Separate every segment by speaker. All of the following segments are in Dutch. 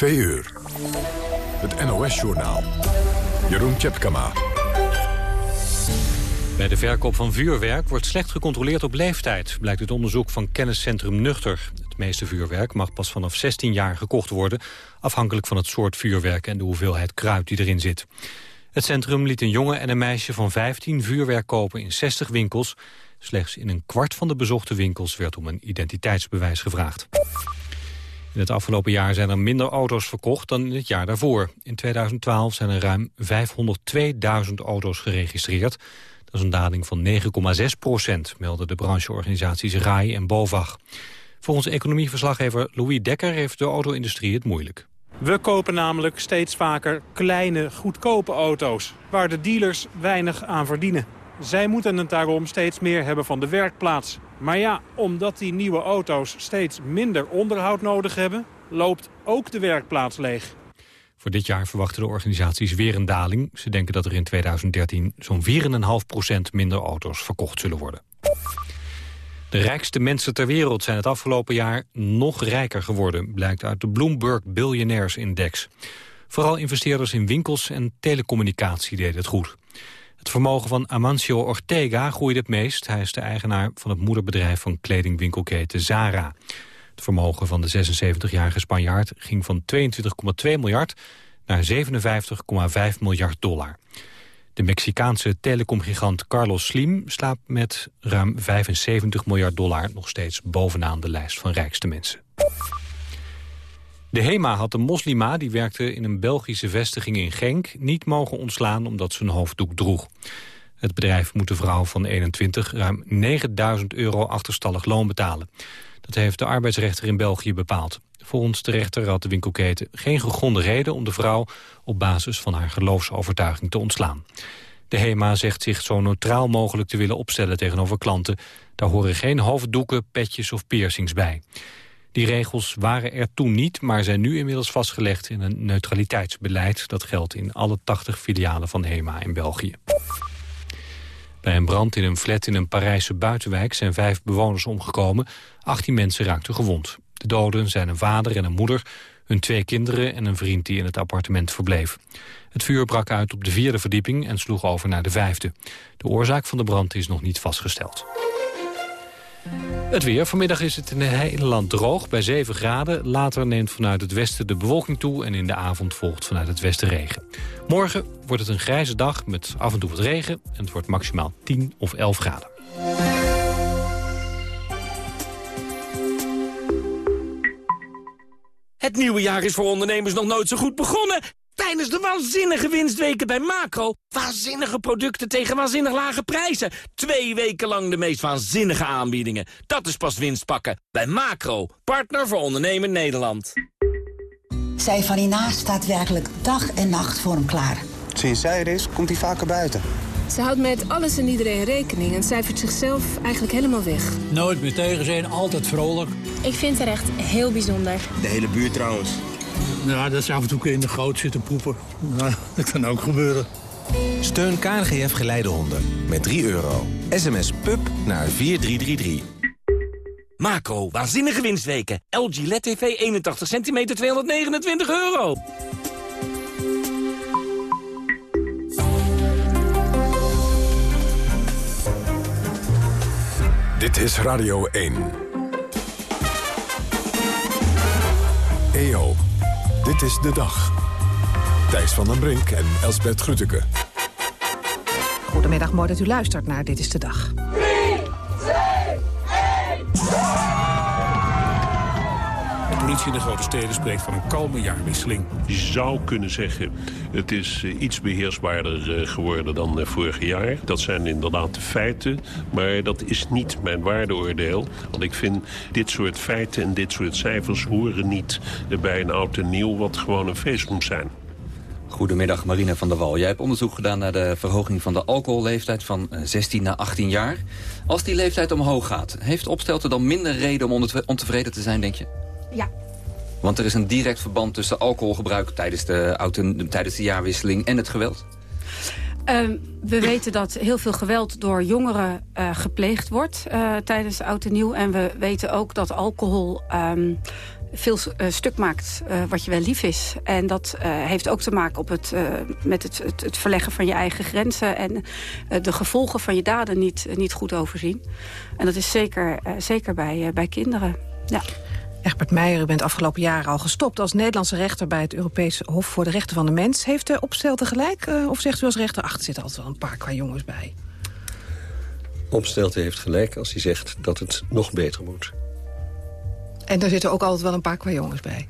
Speaker 1: Twee uur. Het NOS-journaal. Jeroen Tjepkama.
Speaker 2: Bij de verkoop van vuurwerk wordt slecht gecontroleerd op leeftijd... blijkt het onderzoek van kenniscentrum Nuchter. Het meeste vuurwerk mag pas vanaf 16 jaar gekocht worden... afhankelijk van het soort vuurwerk en de hoeveelheid kruid die erin zit. Het centrum liet een jongen en een meisje van 15 vuurwerk kopen in 60 winkels. Slechts in een kwart van de bezochte winkels werd om een identiteitsbewijs gevraagd. In het afgelopen jaar zijn er minder auto's verkocht dan in het jaar daarvoor. In 2012 zijn er ruim 502.000 auto's geregistreerd. Dat is een daling van 9,6 procent, melden de brancheorganisaties RAI en BOVAG. Volgens economieverslaggever Louis Dekker heeft de auto-industrie het moeilijk.
Speaker 3: We kopen namelijk steeds vaker kleine, goedkope auto's... waar de dealers weinig aan verdienen. Zij moeten het daarom steeds meer hebben van de werkplaats. Maar ja, omdat die nieuwe auto's steeds minder onderhoud nodig hebben... loopt ook de werkplaats leeg.
Speaker 2: Voor dit jaar verwachten de organisaties weer een daling. Ze denken dat er in 2013 zo'n 4,5% minder auto's verkocht zullen worden. De rijkste mensen ter wereld zijn het afgelopen jaar nog rijker geworden... blijkt uit de Bloomberg Billionaires Index. Vooral investeerders in winkels en telecommunicatie deden het goed. Het vermogen van Amancio Ortega groeide het meest. Hij is de eigenaar van het moederbedrijf van kledingwinkelketen Zara. Het vermogen van de 76-jarige Spanjaard ging van 22,2 miljard naar 57,5 miljard dollar. De Mexicaanse telecomgigant Carlos Slim slaat met ruim 75 miljard dollar nog steeds bovenaan de lijst van rijkste mensen. De HEMA had een moslima die werkte in een Belgische vestiging in Genk... niet mogen ontslaan omdat ze een hoofddoek droeg. Het bedrijf moet de vrouw van 21 ruim 9000 euro achterstallig loon betalen. Dat heeft de arbeidsrechter in België bepaald. Volgens de rechter had de winkelketen geen gegronde reden om de vrouw... op basis van haar geloofsovertuiging te ontslaan. De HEMA zegt zich zo neutraal mogelijk te willen opstellen tegenover klanten. Daar horen geen hoofddoeken, petjes of piercings bij. Die regels waren er toen niet, maar zijn nu inmiddels vastgelegd in een neutraliteitsbeleid. Dat geldt in alle 80 filialen van HEMA in België. Bij een brand in een flat in een Parijse buitenwijk zijn vijf bewoners omgekomen. 18 mensen raakten gewond. De doden zijn een vader en een moeder, hun twee kinderen en een vriend die in het appartement verbleef. Het vuur brak uit op de vierde verdieping en sloeg over naar de vijfde. De oorzaak van de brand is nog niet vastgesteld. Het weer. Vanmiddag is het in het hele land droog bij 7 graden. Later neemt vanuit het westen de bewolking toe... en in de avond volgt vanuit het westen regen. Morgen wordt het een grijze dag met af en toe wat regen... en het wordt maximaal 10 of 11 graden.
Speaker 4: Het nieuwe jaar is voor ondernemers nog nooit zo goed begonnen. Tijdens de waanzinnige winstweken bij Macro. Waanzinnige producten tegen waanzinnig lage prijzen. Twee weken lang de meest waanzinnige aanbiedingen. Dat is pas winst pakken. Bij Macro, partner voor ondernemen Nederland.
Speaker 5: Zij van hiernaast staat werkelijk dag en nacht voor hem klaar.
Speaker 6: Sinds zij er is, komt hij vaker buiten.
Speaker 7: Ze houdt met alles en iedereen rekening en cijfert zichzelf eigenlijk helemaal weg.
Speaker 8: Nooit meer tegen zijn, altijd vrolijk.
Speaker 9: Ik vind haar echt heel bijzonder.
Speaker 6: De hele buurt trouwens.
Speaker 8: Ja, dat is af en toe in de goot zitten poepen. Nou, dat kan ook gebeuren.
Speaker 10: Steun KNGF Geleidehonden met 3 euro. SMS PUB naar 4333.
Speaker 4: Macro, waanzinnige winstweken. LG LED TV 81 cm 229 euro.
Speaker 1: Dit is Radio 1. EO, dit is de dag. Thijs van den Brink en Elsbert Grütke.
Speaker 11: Goedemiddag, mooi dat u luistert naar Dit is de Dag.
Speaker 12: Politie in de grote steden spreekt van een kalme jaarwisseling.
Speaker 13: Je zou kunnen zeggen, het is eh, iets beheersbaarder eh, geworden dan eh, vorig jaar. Dat zijn inderdaad de feiten, maar dat is niet mijn waardeoordeel. Want ik vind dit soort feiten en dit soort cijfers horen niet bij een oud en nieuw... wat gewoon een feest moet zijn.
Speaker 14: Goedemiddag Marina van der Wal. Jij hebt onderzoek gedaan naar de verhoging van de alcoholleeftijd van 16 naar 18 jaar. Als die leeftijd omhoog gaat, heeft Opstelten dan minder reden om ontevreden te zijn, denk je?
Speaker 9: Ja.
Speaker 14: Want er is een direct verband tussen alcoholgebruik tijdens de, tijdens de jaarwisseling en het geweld.
Speaker 7: Uh, we weten dat heel veel geweld door jongeren uh, gepleegd wordt uh, tijdens oud en nieuw. En we weten ook dat alcohol um, veel stuk maakt wat je wel lief is. En dat heeft ook te maken op het, met het, het, het, verleggen van je eigen grenzen... en de gevolgen van je daden niet, niet goed overzien. En dat is zeker, zeker bij, bij kinderen. Ja.
Speaker 11: Egbert Meijer, u bent afgelopen jaren al gestopt als Nederlandse rechter... bij het Europese Hof voor de Rechten van de Mens. Heeft de opstelte gelijk? of zegt u als rechter, ach, er zitten altijd wel een paar qua jongens bij?
Speaker 15: Opstelte heeft gelijk als hij zegt dat het nog beter moet.
Speaker 11: En daar zitten ook altijd wel een paar qua jongens bij?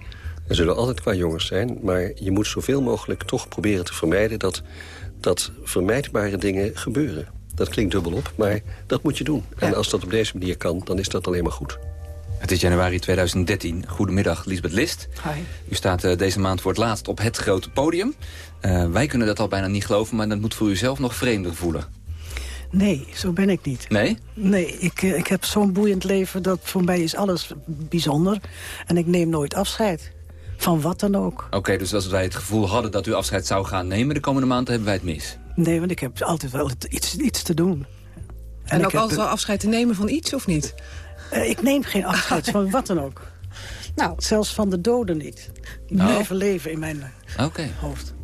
Speaker 15: Er zullen altijd qua jongens zijn, maar je moet zoveel mogelijk toch proberen te vermijden... dat, dat vermijdbare dingen gebeuren. Dat klinkt dubbelop, maar dat moet je doen. En als dat op deze manier kan, dan is dat alleen maar goed.
Speaker 14: Het is januari 2013. Goedemiddag, Lisbeth List.
Speaker 11: Hi.
Speaker 14: U staat uh, deze maand voor het laatst op het grote podium. Uh, wij kunnen dat al bijna niet geloven, maar dat moet voor u zelf nog vreemder voelen.
Speaker 16: Nee, zo ben ik niet.
Speaker 14: Nee?
Speaker 16: Nee, ik, ik heb zo'n boeiend leven dat voor mij is alles bijzonder. En ik neem nooit afscheid. Van wat dan ook.
Speaker 14: Oké, dus als wij het gevoel hadden dat u afscheid zou gaan nemen de komende maanden, hebben wij het mis?
Speaker 16: Nee, want ik heb altijd wel iets, iets te doen.
Speaker 11: En, en ook altijd wel afscheid te nemen van iets, of niet?
Speaker 16: Uh, ik neem geen afscheid van wat dan ook. Nou. Zelfs van de doden niet. Die oh. blijven leven in mijn
Speaker 14: okay.
Speaker 16: hoofd.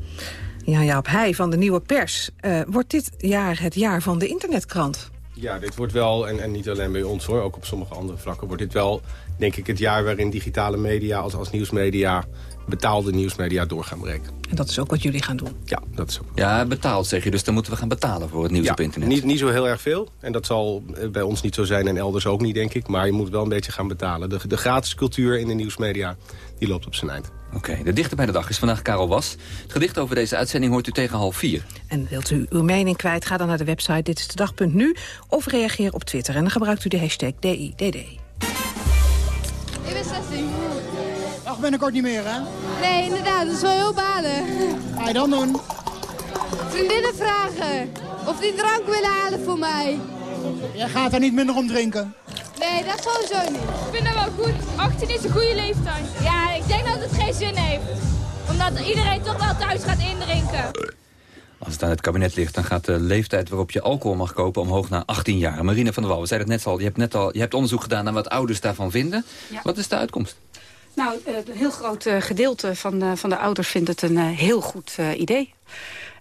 Speaker 11: Ja, Jaap Heij van de Nieuwe Pers. Uh, wordt dit jaar het jaar van de internetkrant?
Speaker 17: Ja, dit wordt wel, en, en niet alleen bij ons hoor, ook op sommige andere vlakken... wordt dit wel, denk ik, het jaar waarin digitale media als, als nieuwsmedia... betaalde nieuwsmedia door gaan breken.
Speaker 11: En dat is ook wat jullie gaan doen?
Speaker 17: Ja, dat is ook.
Speaker 14: Ja, betaald zeg je, dus dan moeten we gaan betalen voor het nieuws
Speaker 17: ja,
Speaker 14: op internet.
Speaker 17: Niet, niet zo heel erg veel. En dat zal bij ons niet zo zijn en elders ook niet, denk ik. Maar je moet wel een beetje gaan betalen. De, de gratis cultuur in de nieuwsmedia, die loopt op zijn eind.
Speaker 14: Oké, de dichter bij de dag is vandaag Karel Was. Het gedicht over deze uitzending hoort u tegen half vier.
Speaker 11: En wilt u uw mening kwijt, ga dan naar de website Dit is de dag.nu of reageer op Twitter. En dan gebruikt u de hashtag DIDD.
Speaker 18: Ik ben 16.
Speaker 19: Ach, binnenkort niet meer, hè?
Speaker 18: Nee, inderdaad, dat is wel heel balen.
Speaker 19: Ga je dan doen?
Speaker 18: Vriendinnen vragen of die drank willen halen voor mij.
Speaker 19: Jij gaat er niet minder om drinken?
Speaker 18: Nee, dat sowieso niet.
Speaker 9: Ik vind dat wel goed. 18 is een goede leeftijd.
Speaker 20: Ja, ik denk dat het geen zin heeft. Omdat iedereen toch wel thuis gaat indrinken.
Speaker 14: Als het aan het kabinet ligt, dan gaat de leeftijd waarop je alcohol mag kopen omhoog naar 18 jaar. Marina van der Wal, we zeiden het net al, je hebt, net al, je hebt onderzoek gedaan naar wat ouders daarvan vinden. Ja. Wat is de uitkomst?
Speaker 7: Nou, een heel groot gedeelte van, van de ouders vindt het een heel goed idee.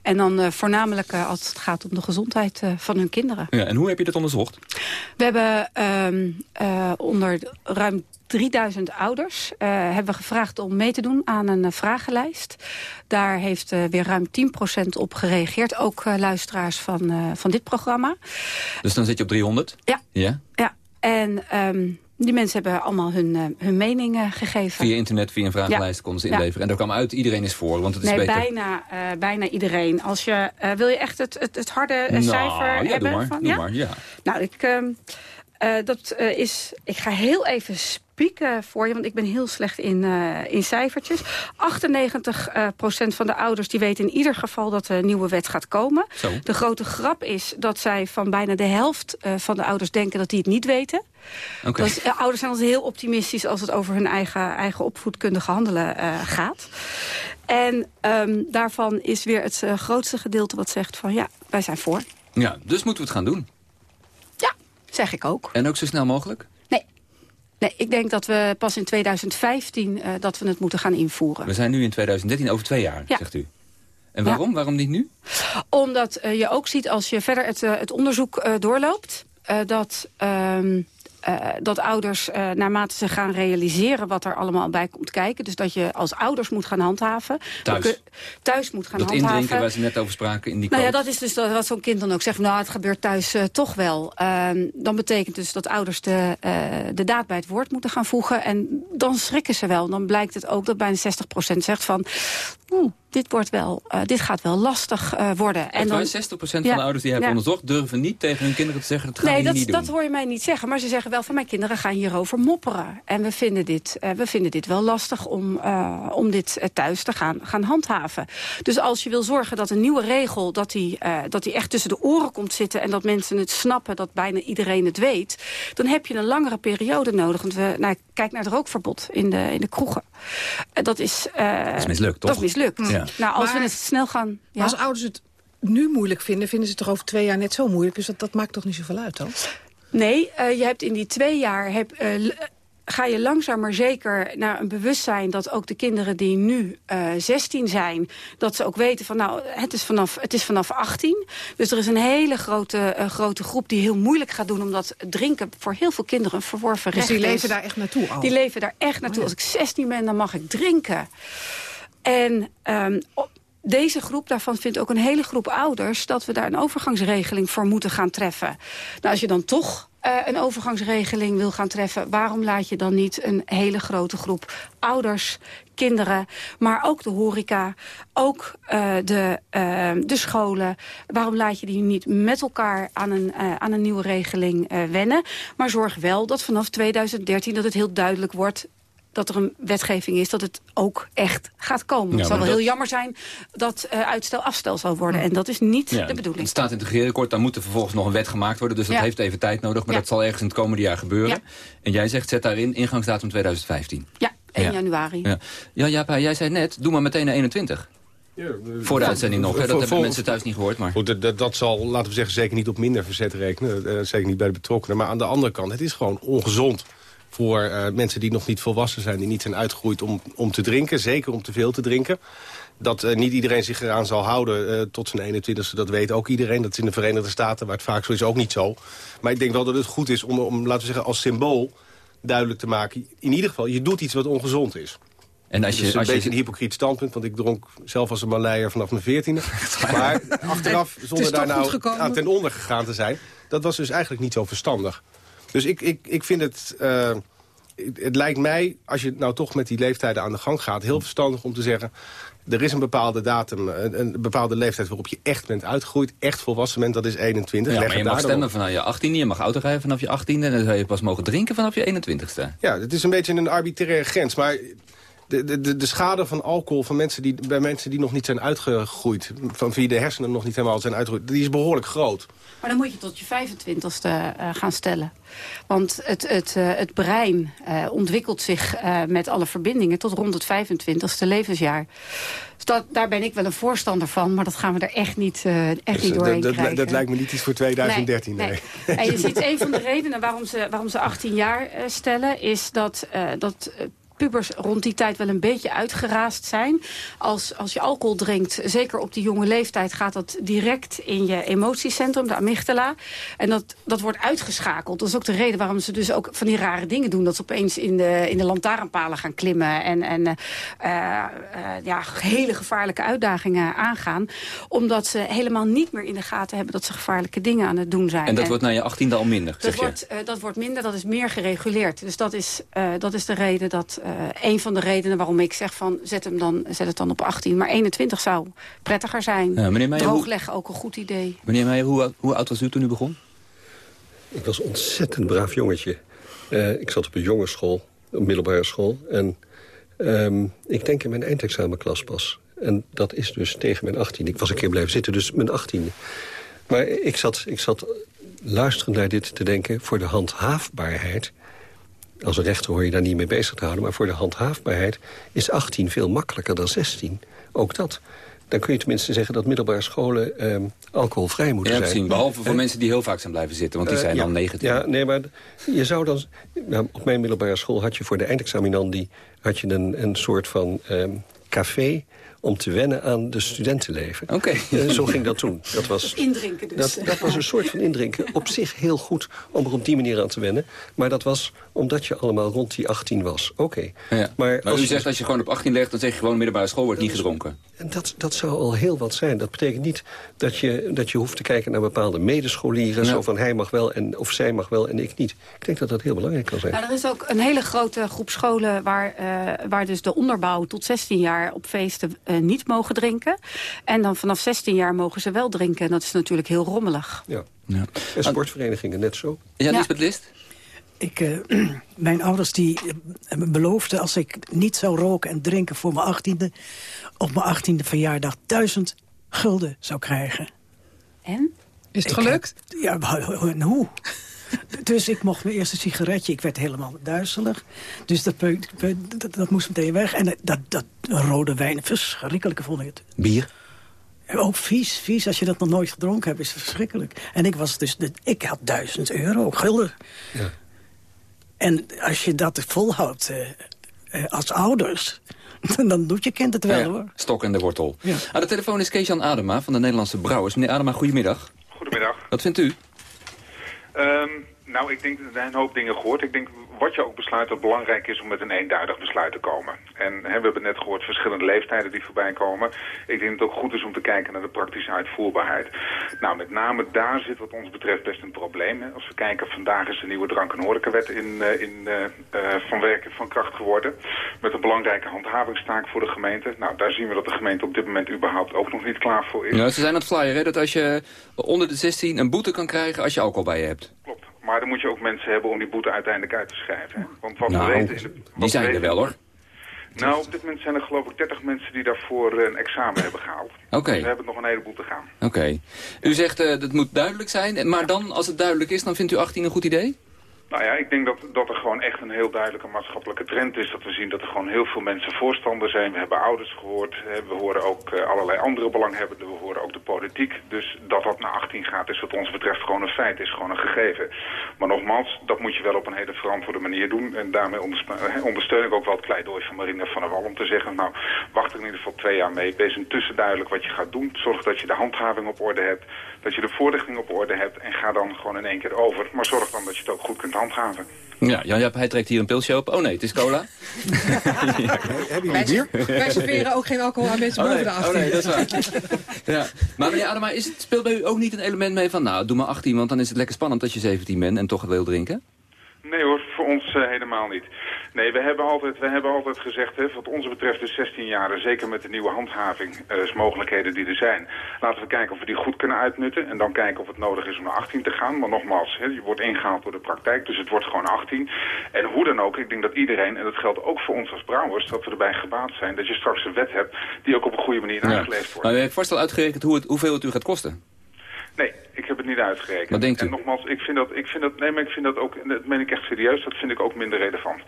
Speaker 7: En dan uh, voornamelijk uh, als het gaat om de gezondheid uh, van hun kinderen.
Speaker 14: Ja, en hoe heb je dat onderzocht?
Speaker 7: We hebben um, onder ruim 3000 ouders hebben we gevraagd om mee te doen aan een vragenlijst. Daar heeft weer ruim 10% op gereageerd. Ook luisteraars van, van dit programma.
Speaker 14: Dus dan zit je op 300?
Speaker 7: Ja.
Speaker 14: Ja?
Speaker 7: ja. En um, die mensen hebben allemaal hun, hun mening uh, gegeven.
Speaker 14: Via internet, via een vragenlijst ja. konden ze inleveren. Ja. En daar kwam uit, iedereen is voor, want het is
Speaker 7: nee,
Speaker 14: beter.
Speaker 7: Bijna, bijna iedereen. Als je, wil je echt het, het, het harde
Speaker 14: nou,
Speaker 7: cijfer
Speaker 14: ja,
Speaker 7: hebben?
Speaker 14: Doe maar,
Speaker 7: van,
Speaker 14: doe ja? maar, ja.
Speaker 7: Nou, ik, ehm, dat is... Ik ga heel even spieken voor je, want ik ben heel slecht in, uh, in cijfertjes. 98 uh, procent van de ouders die weten in ieder geval dat er een nieuwe wet gaat komen.
Speaker 14: Zo.
Speaker 7: De grote grap is dat zij van bijna de helft uh, van de ouders denken dat die het niet weten.
Speaker 14: Okay.
Speaker 7: Dus, ouders zijn altijd heel optimistisch als het over hun eigen, eigen opvoedkundige handelen gaat. En um, daarvan is weer het grootste gedeelte wat zegt van ja, wij zijn voor.
Speaker 14: Ja, dus moeten we het gaan doen.
Speaker 7: Zeg ik ook.
Speaker 14: En ook zo snel mogelijk?
Speaker 7: Nee, ik denk dat we pas in 2015 uh, dat we het moeten gaan invoeren.
Speaker 14: We zijn nu in 2013, over twee jaar,
Speaker 7: ja.
Speaker 14: zegt u. En waarom? Ja. Waarom niet nu?
Speaker 7: Omdat uh, je ook ziet als je verder het, uh, het onderzoek doorloopt... dat um, uh, dat ouders uh, naarmate ze gaan realiseren wat er allemaal bij komt kijken. Dus dat je als ouders moet gaan handhaven.
Speaker 14: Thuis.
Speaker 7: Thuis moet gaan
Speaker 14: dat
Speaker 7: handhaven.
Speaker 14: Dat indrinken waar ze net over spraken in die
Speaker 7: Nou ja, dat is dus dat, wat zo'n kind dan ook zegt. Nou, het gebeurt thuis uh, toch wel. dan betekent dus dat ouders de, de daad bij het woord moeten gaan voegen. En dan schrikken ze wel. Dan blijkt het ook dat bijna 60% zegt van... Oeh, dit, wordt wel, uh, dit gaat wel lastig uh, worden.
Speaker 14: En dan, 60% van ja, de ouders die hebben ja. onderzocht... durven niet tegen hun kinderen te zeggen, dat gaan
Speaker 7: nee, dat,
Speaker 14: niet
Speaker 7: dat
Speaker 14: doen.
Speaker 7: hoor je mij niet zeggen. Maar ze zeggen wel van mijn kinderen gaan hierover mopperen. En we vinden dit, uh, we vinden dit wel lastig om, om dit thuis te gaan, gaan handhaven. Dus als je wil zorgen dat een nieuwe regel... dat die, dat die echt tussen de oren komt zitten... en dat mensen het snappen, dat bijna iedereen het weet... dan heb je een langere periode nodig. Want we, nou, kijk naar het rookverbod in de, in de kroegen. dat, is,
Speaker 14: dat is mislukt, toch?
Speaker 7: Dat is mislukt.
Speaker 14: Ja.
Speaker 7: Nou, als
Speaker 11: maar,
Speaker 7: we het snel gaan...
Speaker 11: Ja. als ouders het nu moeilijk vinden, vinden ze het er over twee jaar net zo moeilijk. Dus dat, dat maakt toch niet zoveel uit dan?
Speaker 7: Nee, uh, je hebt in die twee jaar... Heb, uh, ga je langzaam maar zeker naar een bewustzijn... dat ook de kinderen die nu uh, 16 zijn... dat ze ook weten van nou, het is vanaf, het is vanaf 18. Dus er is een hele grote, uh, grote groep die heel moeilijk gaat doen... omdat drinken voor heel veel kinderen een verworven
Speaker 11: dus
Speaker 7: recht
Speaker 11: die
Speaker 7: is.
Speaker 11: leven daar echt naartoe al?
Speaker 7: Die leven daar echt naartoe.
Speaker 11: Oh, ja.
Speaker 7: Als ik 16 ben, dan mag ik drinken. En um, deze groep, daarvan vindt ook een hele groep ouders... dat we daar een overgangsregeling voor moeten gaan treffen. Nou, als je dan toch uh, een overgangsregeling wil gaan treffen... waarom laat je dan niet een hele grote groep ouders, kinderen... maar ook de horeca, ook uh, de, uh, de scholen... waarom laat je die niet met elkaar aan een, aan een nieuwe regeling wennen? Maar zorg wel dat vanaf 2013 dat het heel duidelijk wordt dat er een wetgeving is, dat het ook echt gaat komen. Ja, het zal wel dat... heel jammer zijn dat uh, uitstel afstel zal worden. En dat is niet ja, de bedoeling.
Speaker 14: Het staat in het regeerakkoord, dan moet er vervolgens nog een wet gemaakt worden. Dus dat ja. heeft even tijd nodig, maar dat zal ergens in het komende jaar gebeuren. En jij zegt, zet daarin ingangsdatum 2015.
Speaker 7: Ja, 1 januari.
Speaker 14: Ja, Japa, jij zei net, doe maar meteen naar 21. Ja, voor de uitzending nog, hè? dat voor, hebben mensen thuis niet gehoord. Maar.
Speaker 17: Goed, dat, dat, zal, laten we zeggen, zeker niet op minder verzet rekenen. Uh, zeker niet bij de betrokkenen. Maar aan de andere kant, het is gewoon ongezond voor uh, mensen die nog niet volwassen zijn... die niet zijn uitgegroeid om, om te drinken, zeker om te veel te drinken. Dat uh, niet iedereen zich eraan zal houden uh, tot zijn 21ste, dat weet ook iedereen. Dat is in de Verenigde Staten, waar het vaak zo is, ook niet zo. Maar ik denk wel dat het goed is om, om laten we zeggen, als symbool duidelijk te maken... in ieder geval, je doet iets wat ongezond is.
Speaker 14: En als je,
Speaker 17: dus een
Speaker 14: als
Speaker 17: beetje
Speaker 14: je...
Speaker 17: een hypocriet standpunt, want ik dronk zelf als een Maleier vanaf mijn veertiende. Maar achteraf, zonder daar nou aan ten onder gegaan te zijn... dat was dus eigenlijk niet zo verstandig. Dus ik, ik, ik vind het... Uh, het lijkt mij, als je nou toch met die leeftijden aan de gang gaat... heel verstandig om te zeggen... er is een bepaalde datum, een, een bepaalde leeftijd... waarop je echt bent uitgegroeid, echt volwassen bent, dat is 21.
Speaker 14: Ja,
Speaker 17: Leg
Speaker 14: maar je mag stemmen vanaf je 18e, je mag auto rijden vanaf je 18e... en dan zou je pas mogen drinken vanaf je 21ste.
Speaker 17: Ja, het is een beetje een arbitraire grens, maar... De, de, de schade van alcohol van mensen die, bij mensen die nog niet zijn uitgegroeid... van wie de hersenen nog niet helemaal zijn uitgegroeid... die is behoorlijk groot.
Speaker 7: Maar dan moet je tot je 25ste uh, gaan stellen. Want het, het, uh, het brein uh, ontwikkelt zich met alle verbindingen... tot rond het 25ste levensjaar. Dus dat, daar ben ik wel een voorstander van. Maar dat gaan we er echt niet, echt
Speaker 17: dus,
Speaker 7: niet doorheen
Speaker 17: dat,
Speaker 7: krijgen.
Speaker 17: Dat lijkt me niet iets voor 2013, nee.
Speaker 7: nee. nee. en je ziet, een van de redenen waarom ze, waarom ze 18 jaar stellen... is dat... dat pubers rond die tijd wel een beetje uitgeraasd zijn. Als, als je alcohol drinkt, zeker op die jonge leeftijd... gaat dat direct in je emotiecentrum, de amygdala. En dat, dat wordt uitgeschakeld. Dat is ook de reden waarom ze dus ook van die rare dingen doen. Dat ze opeens in de, in de lantaarnpalen gaan klimmen... en, en uh, uh, ja, hele gevaarlijke uitdagingen aangaan. Omdat ze helemaal niet meer in de gaten hebben... dat ze gevaarlijke dingen aan het doen zijn.
Speaker 14: En dat en wordt na je achttiende al minder,
Speaker 7: dat wordt, uh, dat wordt minder, dat is meer gereguleerd. Dus dat is, dat is de reden dat... Uh, een van de redenen waarom ik zeg van zet, hem dan, zet het dan op 18. Maar 21 zou prettiger zijn.
Speaker 14: Ja, meneer Meijer,
Speaker 7: Droogleggen ook een goed idee.
Speaker 14: Meneer Meijer, hoe, hoe oud was u toen u begon?
Speaker 15: Ik was een ontzettend braaf jongetje. Uh, ik zat op een jongensschool, een middelbare school. En um, ik denk in mijn eindexamenklas pas. En dat is dus tegen mijn 18. Ik was een keer blijven zitten, dus mijn 18e. Maar ik zat, ik zat luisterend naar dit te denken... voor de handhaafbaarheid als een rechter hoor je daar niet mee bezig te houden... maar voor de handhaafbaarheid is 18 veel makkelijker dan 16. Ook dat. Dan kun je tenminste zeggen dat middelbare scholen eh, alcoholvrij moeten
Speaker 14: ja,
Speaker 15: zijn.
Speaker 14: Zien, behalve voor uh, mensen die heel vaak zijn blijven zitten, want die zijn
Speaker 15: uh, ja,
Speaker 14: dan 19.
Speaker 15: Ja, nee, maar je zou dan... Nou, op mijn middelbare school had je voor de eindexaminandi... had je een, een soort van um, café om te wennen aan de studentenleven.
Speaker 14: Oké.
Speaker 15: Okay. zo ging dat toen. Dat was,
Speaker 7: indrinken dus.
Speaker 15: Dat, dat was een soort van indrinken. Op zich heel goed om er op die manier aan te wennen. Maar dat was omdat je allemaal rond die 18 was. Oké. Okay.
Speaker 14: Ja. Maar, maar als u zegt als je gewoon op 18 legt... dan zeg je gewoon middelbare school wordt niet gedronken.
Speaker 15: En dat, dat zou al heel wat zijn. Dat betekent niet dat je, dat je hoeft te kijken naar bepaalde medescholieren. Ja. Zo van hij mag wel en, of zij mag wel en ik niet. Ik denk dat dat heel belangrijk kan zijn.
Speaker 7: Nou, er is ook een hele grote groep scholen... waar, uh, waar dus de onderbouw tot 16 jaar op feesten uh, niet mogen drinken. En dan vanaf 16 jaar mogen ze wel drinken. En dat is natuurlijk heel rommelig.
Speaker 15: Ja. ja. En sportverenigingen net zo.
Speaker 14: Ja, Lisbeth List?
Speaker 16: Ik, uh, mijn ouders die uh, beloofden als ik niet zou roken en drinken voor mijn achttiende... op mijn achttiende verjaardag duizend gulden zou krijgen.
Speaker 7: En?
Speaker 11: Is het gelukt?
Speaker 16: Heb, ja, en hoe? dus ik mocht mijn eerste sigaretje. Ik werd helemaal duizelig. Dus dat, dat, dat moest meteen weg. En dat, dat rode wijn, verschrikkelijk vond ik het.
Speaker 14: Bier?
Speaker 16: Ook vies, vies. Als je dat nog nooit gedronken hebt, is het verschrikkelijk. En ik was dus, de, ik had duizend euro, gulden. Ja. En als je dat volhoudt uh, uh, als ouders... dan doet je kind het wel,
Speaker 14: Ja,
Speaker 16: hoor.
Speaker 14: Stok en de wortel.
Speaker 16: Ja.
Speaker 14: Aan de telefoon is Kees-Jan Adema van de Nederlandse Brouwers. Meneer Adema, goedemiddag.
Speaker 21: Goedemiddag.
Speaker 14: Wat vindt u?
Speaker 21: Ehm, nou, ik denk dat er een hoop dingen gehoord. Ik denk wat je ook besluit dat het belangrijk is om met een eenduidig besluit te komen. En hè, we hebben net gehoord verschillende leeftijden die voorbij komen. Ik denk dat het ook goed is om te kijken naar de praktische uitvoerbaarheid. Nou, met name daar zit wat ons betreft best een probleem. Hè. Als we kijken, vandaag is de nieuwe drank- en horecawet in, eh, in, eh, eh, van, werken, van kracht geworden. Met een belangrijke handhavingstaak voor de gemeente. Nou, daar zien we dat de gemeente op dit moment überhaupt ook nog niet klaar voor is.
Speaker 14: Ja, ze zijn aan het flyeren, hè, dat als je onder de 16 een boete kan krijgen als je alcohol bij je hebt.
Speaker 21: Maar dan moet je ook mensen hebben om die boete uiteindelijk uit te schrijven. hè. Want wat
Speaker 14: Nou,
Speaker 21: we weten... de- wat
Speaker 14: die
Speaker 21: we
Speaker 14: zijn er wel hoor.
Speaker 21: Nou, op dit moment zijn er geloof ik 30 mensen die daarvoor eh, een examen hebben gehaald.
Speaker 14: Oké.
Speaker 21: Dus we hebben nog een heleboel te gaan.
Speaker 14: Oké. U zegt eh dat moet duidelijk zijn, maar dan, als het duidelijk is, dan vindt u 18 een goed idee?
Speaker 21: Nou ja, ik denk dat, dat er gewoon echt een heel duidelijke maatschappelijke trend is. Dat we zien dat er gewoon heel veel mensen voorstander zijn. We hebben ouders gehoord. We horen ook eh, allerlei andere belanghebbenden. We horen ook de politiek. Dus dat dat naar 18 gaat is wat ons betreft gewoon een feit. Is gewoon een gegeven. Maar nogmaals, dat moet je wel op een hele verantwoorde manier doen. En daarmee eh, ondersteun ik ook wel het pleidooi van Marina van der Wal. Om te zeggen, nou, wacht er in ieder geval twee jaar mee. Wees intussen duidelijk wat je gaat doen. Zorg dat je de handhaving op orde hebt. Dat je de voorlichting op orde hebt. En ga dan gewoon in één keer over. Maar zorg dan dat je het ook goed kunt handhaven.
Speaker 14: Ja, Jan-Jaap, hij trekt hier een pilsje op. Oh nee, het is cola.
Speaker 17: Hebben
Speaker 11: Wij, wij serveren ook geen alcohol aan mensen
Speaker 14: Oh
Speaker 11: boven
Speaker 14: nee,
Speaker 11: de 18.
Speaker 14: oh nee, dat is waar. ja. Maar meneer Adema, is het, speelt bij u ook niet een element mee van... nou, doe maar 18, want dan is het lekker spannend dat je 17 bent en toch wil drinken?
Speaker 21: Nee hoor, voor ons eh, helemaal niet. Nee, we hebben altijd, we hebben altijd gezegd, hè, wat ons betreft is 16 jaar, zeker met de nieuwe handhavingsmogelijkheden die er zijn. Laten we kijken of we die goed kunnen uitnutten en dan kijken of het nodig is om naar 18 te gaan. Maar nogmaals, hè, je wordt ingehaald door de praktijk, dus het wordt gewoon 18. En hoe dan ook, ik denk dat iedereen, en dat geldt ook voor ons als brouwers, dat we erbij gebaat zijn dat je straks een wet hebt die ook op een goede manier nageleefd wordt.
Speaker 14: Maar u heeft vast al uitgerekend hoe het, hoeveel het u gaat kosten?
Speaker 21: Nee, ik heb het niet uitgerekend.
Speaker 14: Wat denkt u?
Speaker 21: En nogmaals, ik vind dat, ik vind dat, nee, maar ik vind dat ook, en dat meen ik echt serieus, dat vind ik ook minder relevant.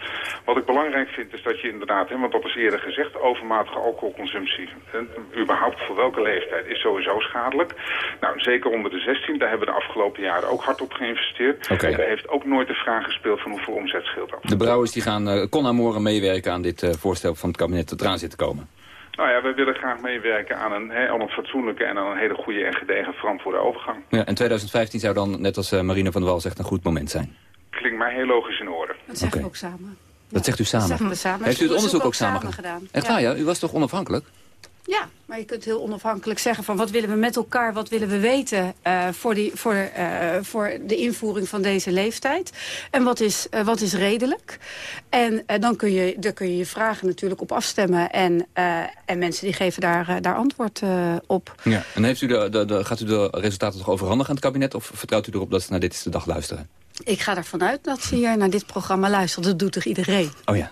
Speaker 21: Wat ik belangrijk vind is dat je inderdaad, hè, want dat is eerder gezegd, overmatige alcoholconsumptie, en überhaupt voor welke leeftijd, is sowieso schadelijk. Nou, zeker onder de 16, daar hebben we de afgelopen jaren ook hard op geïnvesteerd.
Speaker 14: Oké.
Speaker 21: Er heeft ook nooit de vraag gespeeld van hoeveel omzet scheelt dat.
Speaker 14: De brouwers die gaan uh, con amore meewerken aan dit uh, voorstel van het kabinet dat eraan zit te komen.
Speaker 21: Nou ja, wij willen graag meewerken aan een, hè, aan een fatsoenlijke en aan een hele goede en gedegen verantwoorde overgang.
Speaker 14: Ja, en 2015 zou dan, net als uh, Marine van der Wal zegt, een goed moment zijn.
Speaker 21: Klinkt mij heel logisch in orde.
Speaker 7: Dat zeggen we ook samen.
Speaker 14: Dat zegt u samen?
Speaker 7: Dat zeggen we samen.
Speaker 14: Heeft u het onderzoek ook samen,
Speaker 7: samen gedaan?
Speaker 14: Echt waar, ja? U was toch onafhankelijk?
Speaker 7: Ja, maar je kunt heel onafhankelijk zeggen van wat willen we met elkaar, wat willen we weten uh, voor, die, voor, uh, voor de invoering van deze leeftijd. En wat is, uh, wat is redelijk. En dan kun je, daar kun je je vragen natuurlijk op afstemmen. En, en mensen die geven daar, daar antwoord op.
Speaker 14: Ja. En heeft u de, de, de, gaat u de resultaten toch overhandigen aan het kabinet? Of vertrouwt u erop dat ze naar dit is de dag luisteren?
Speaker 7: Ik ga ervan uit dat ze hier naar dit programma luisteren. Dat doet toch iedereen?
Speaker 14: Oh ja.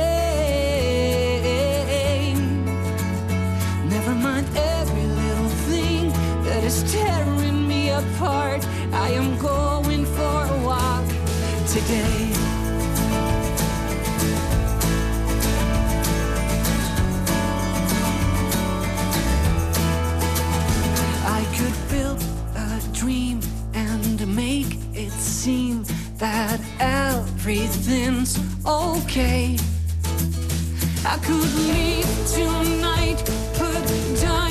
Speaker 22: I could build a dream and make it seem that everything's okay. I could leave tonight, put dynamite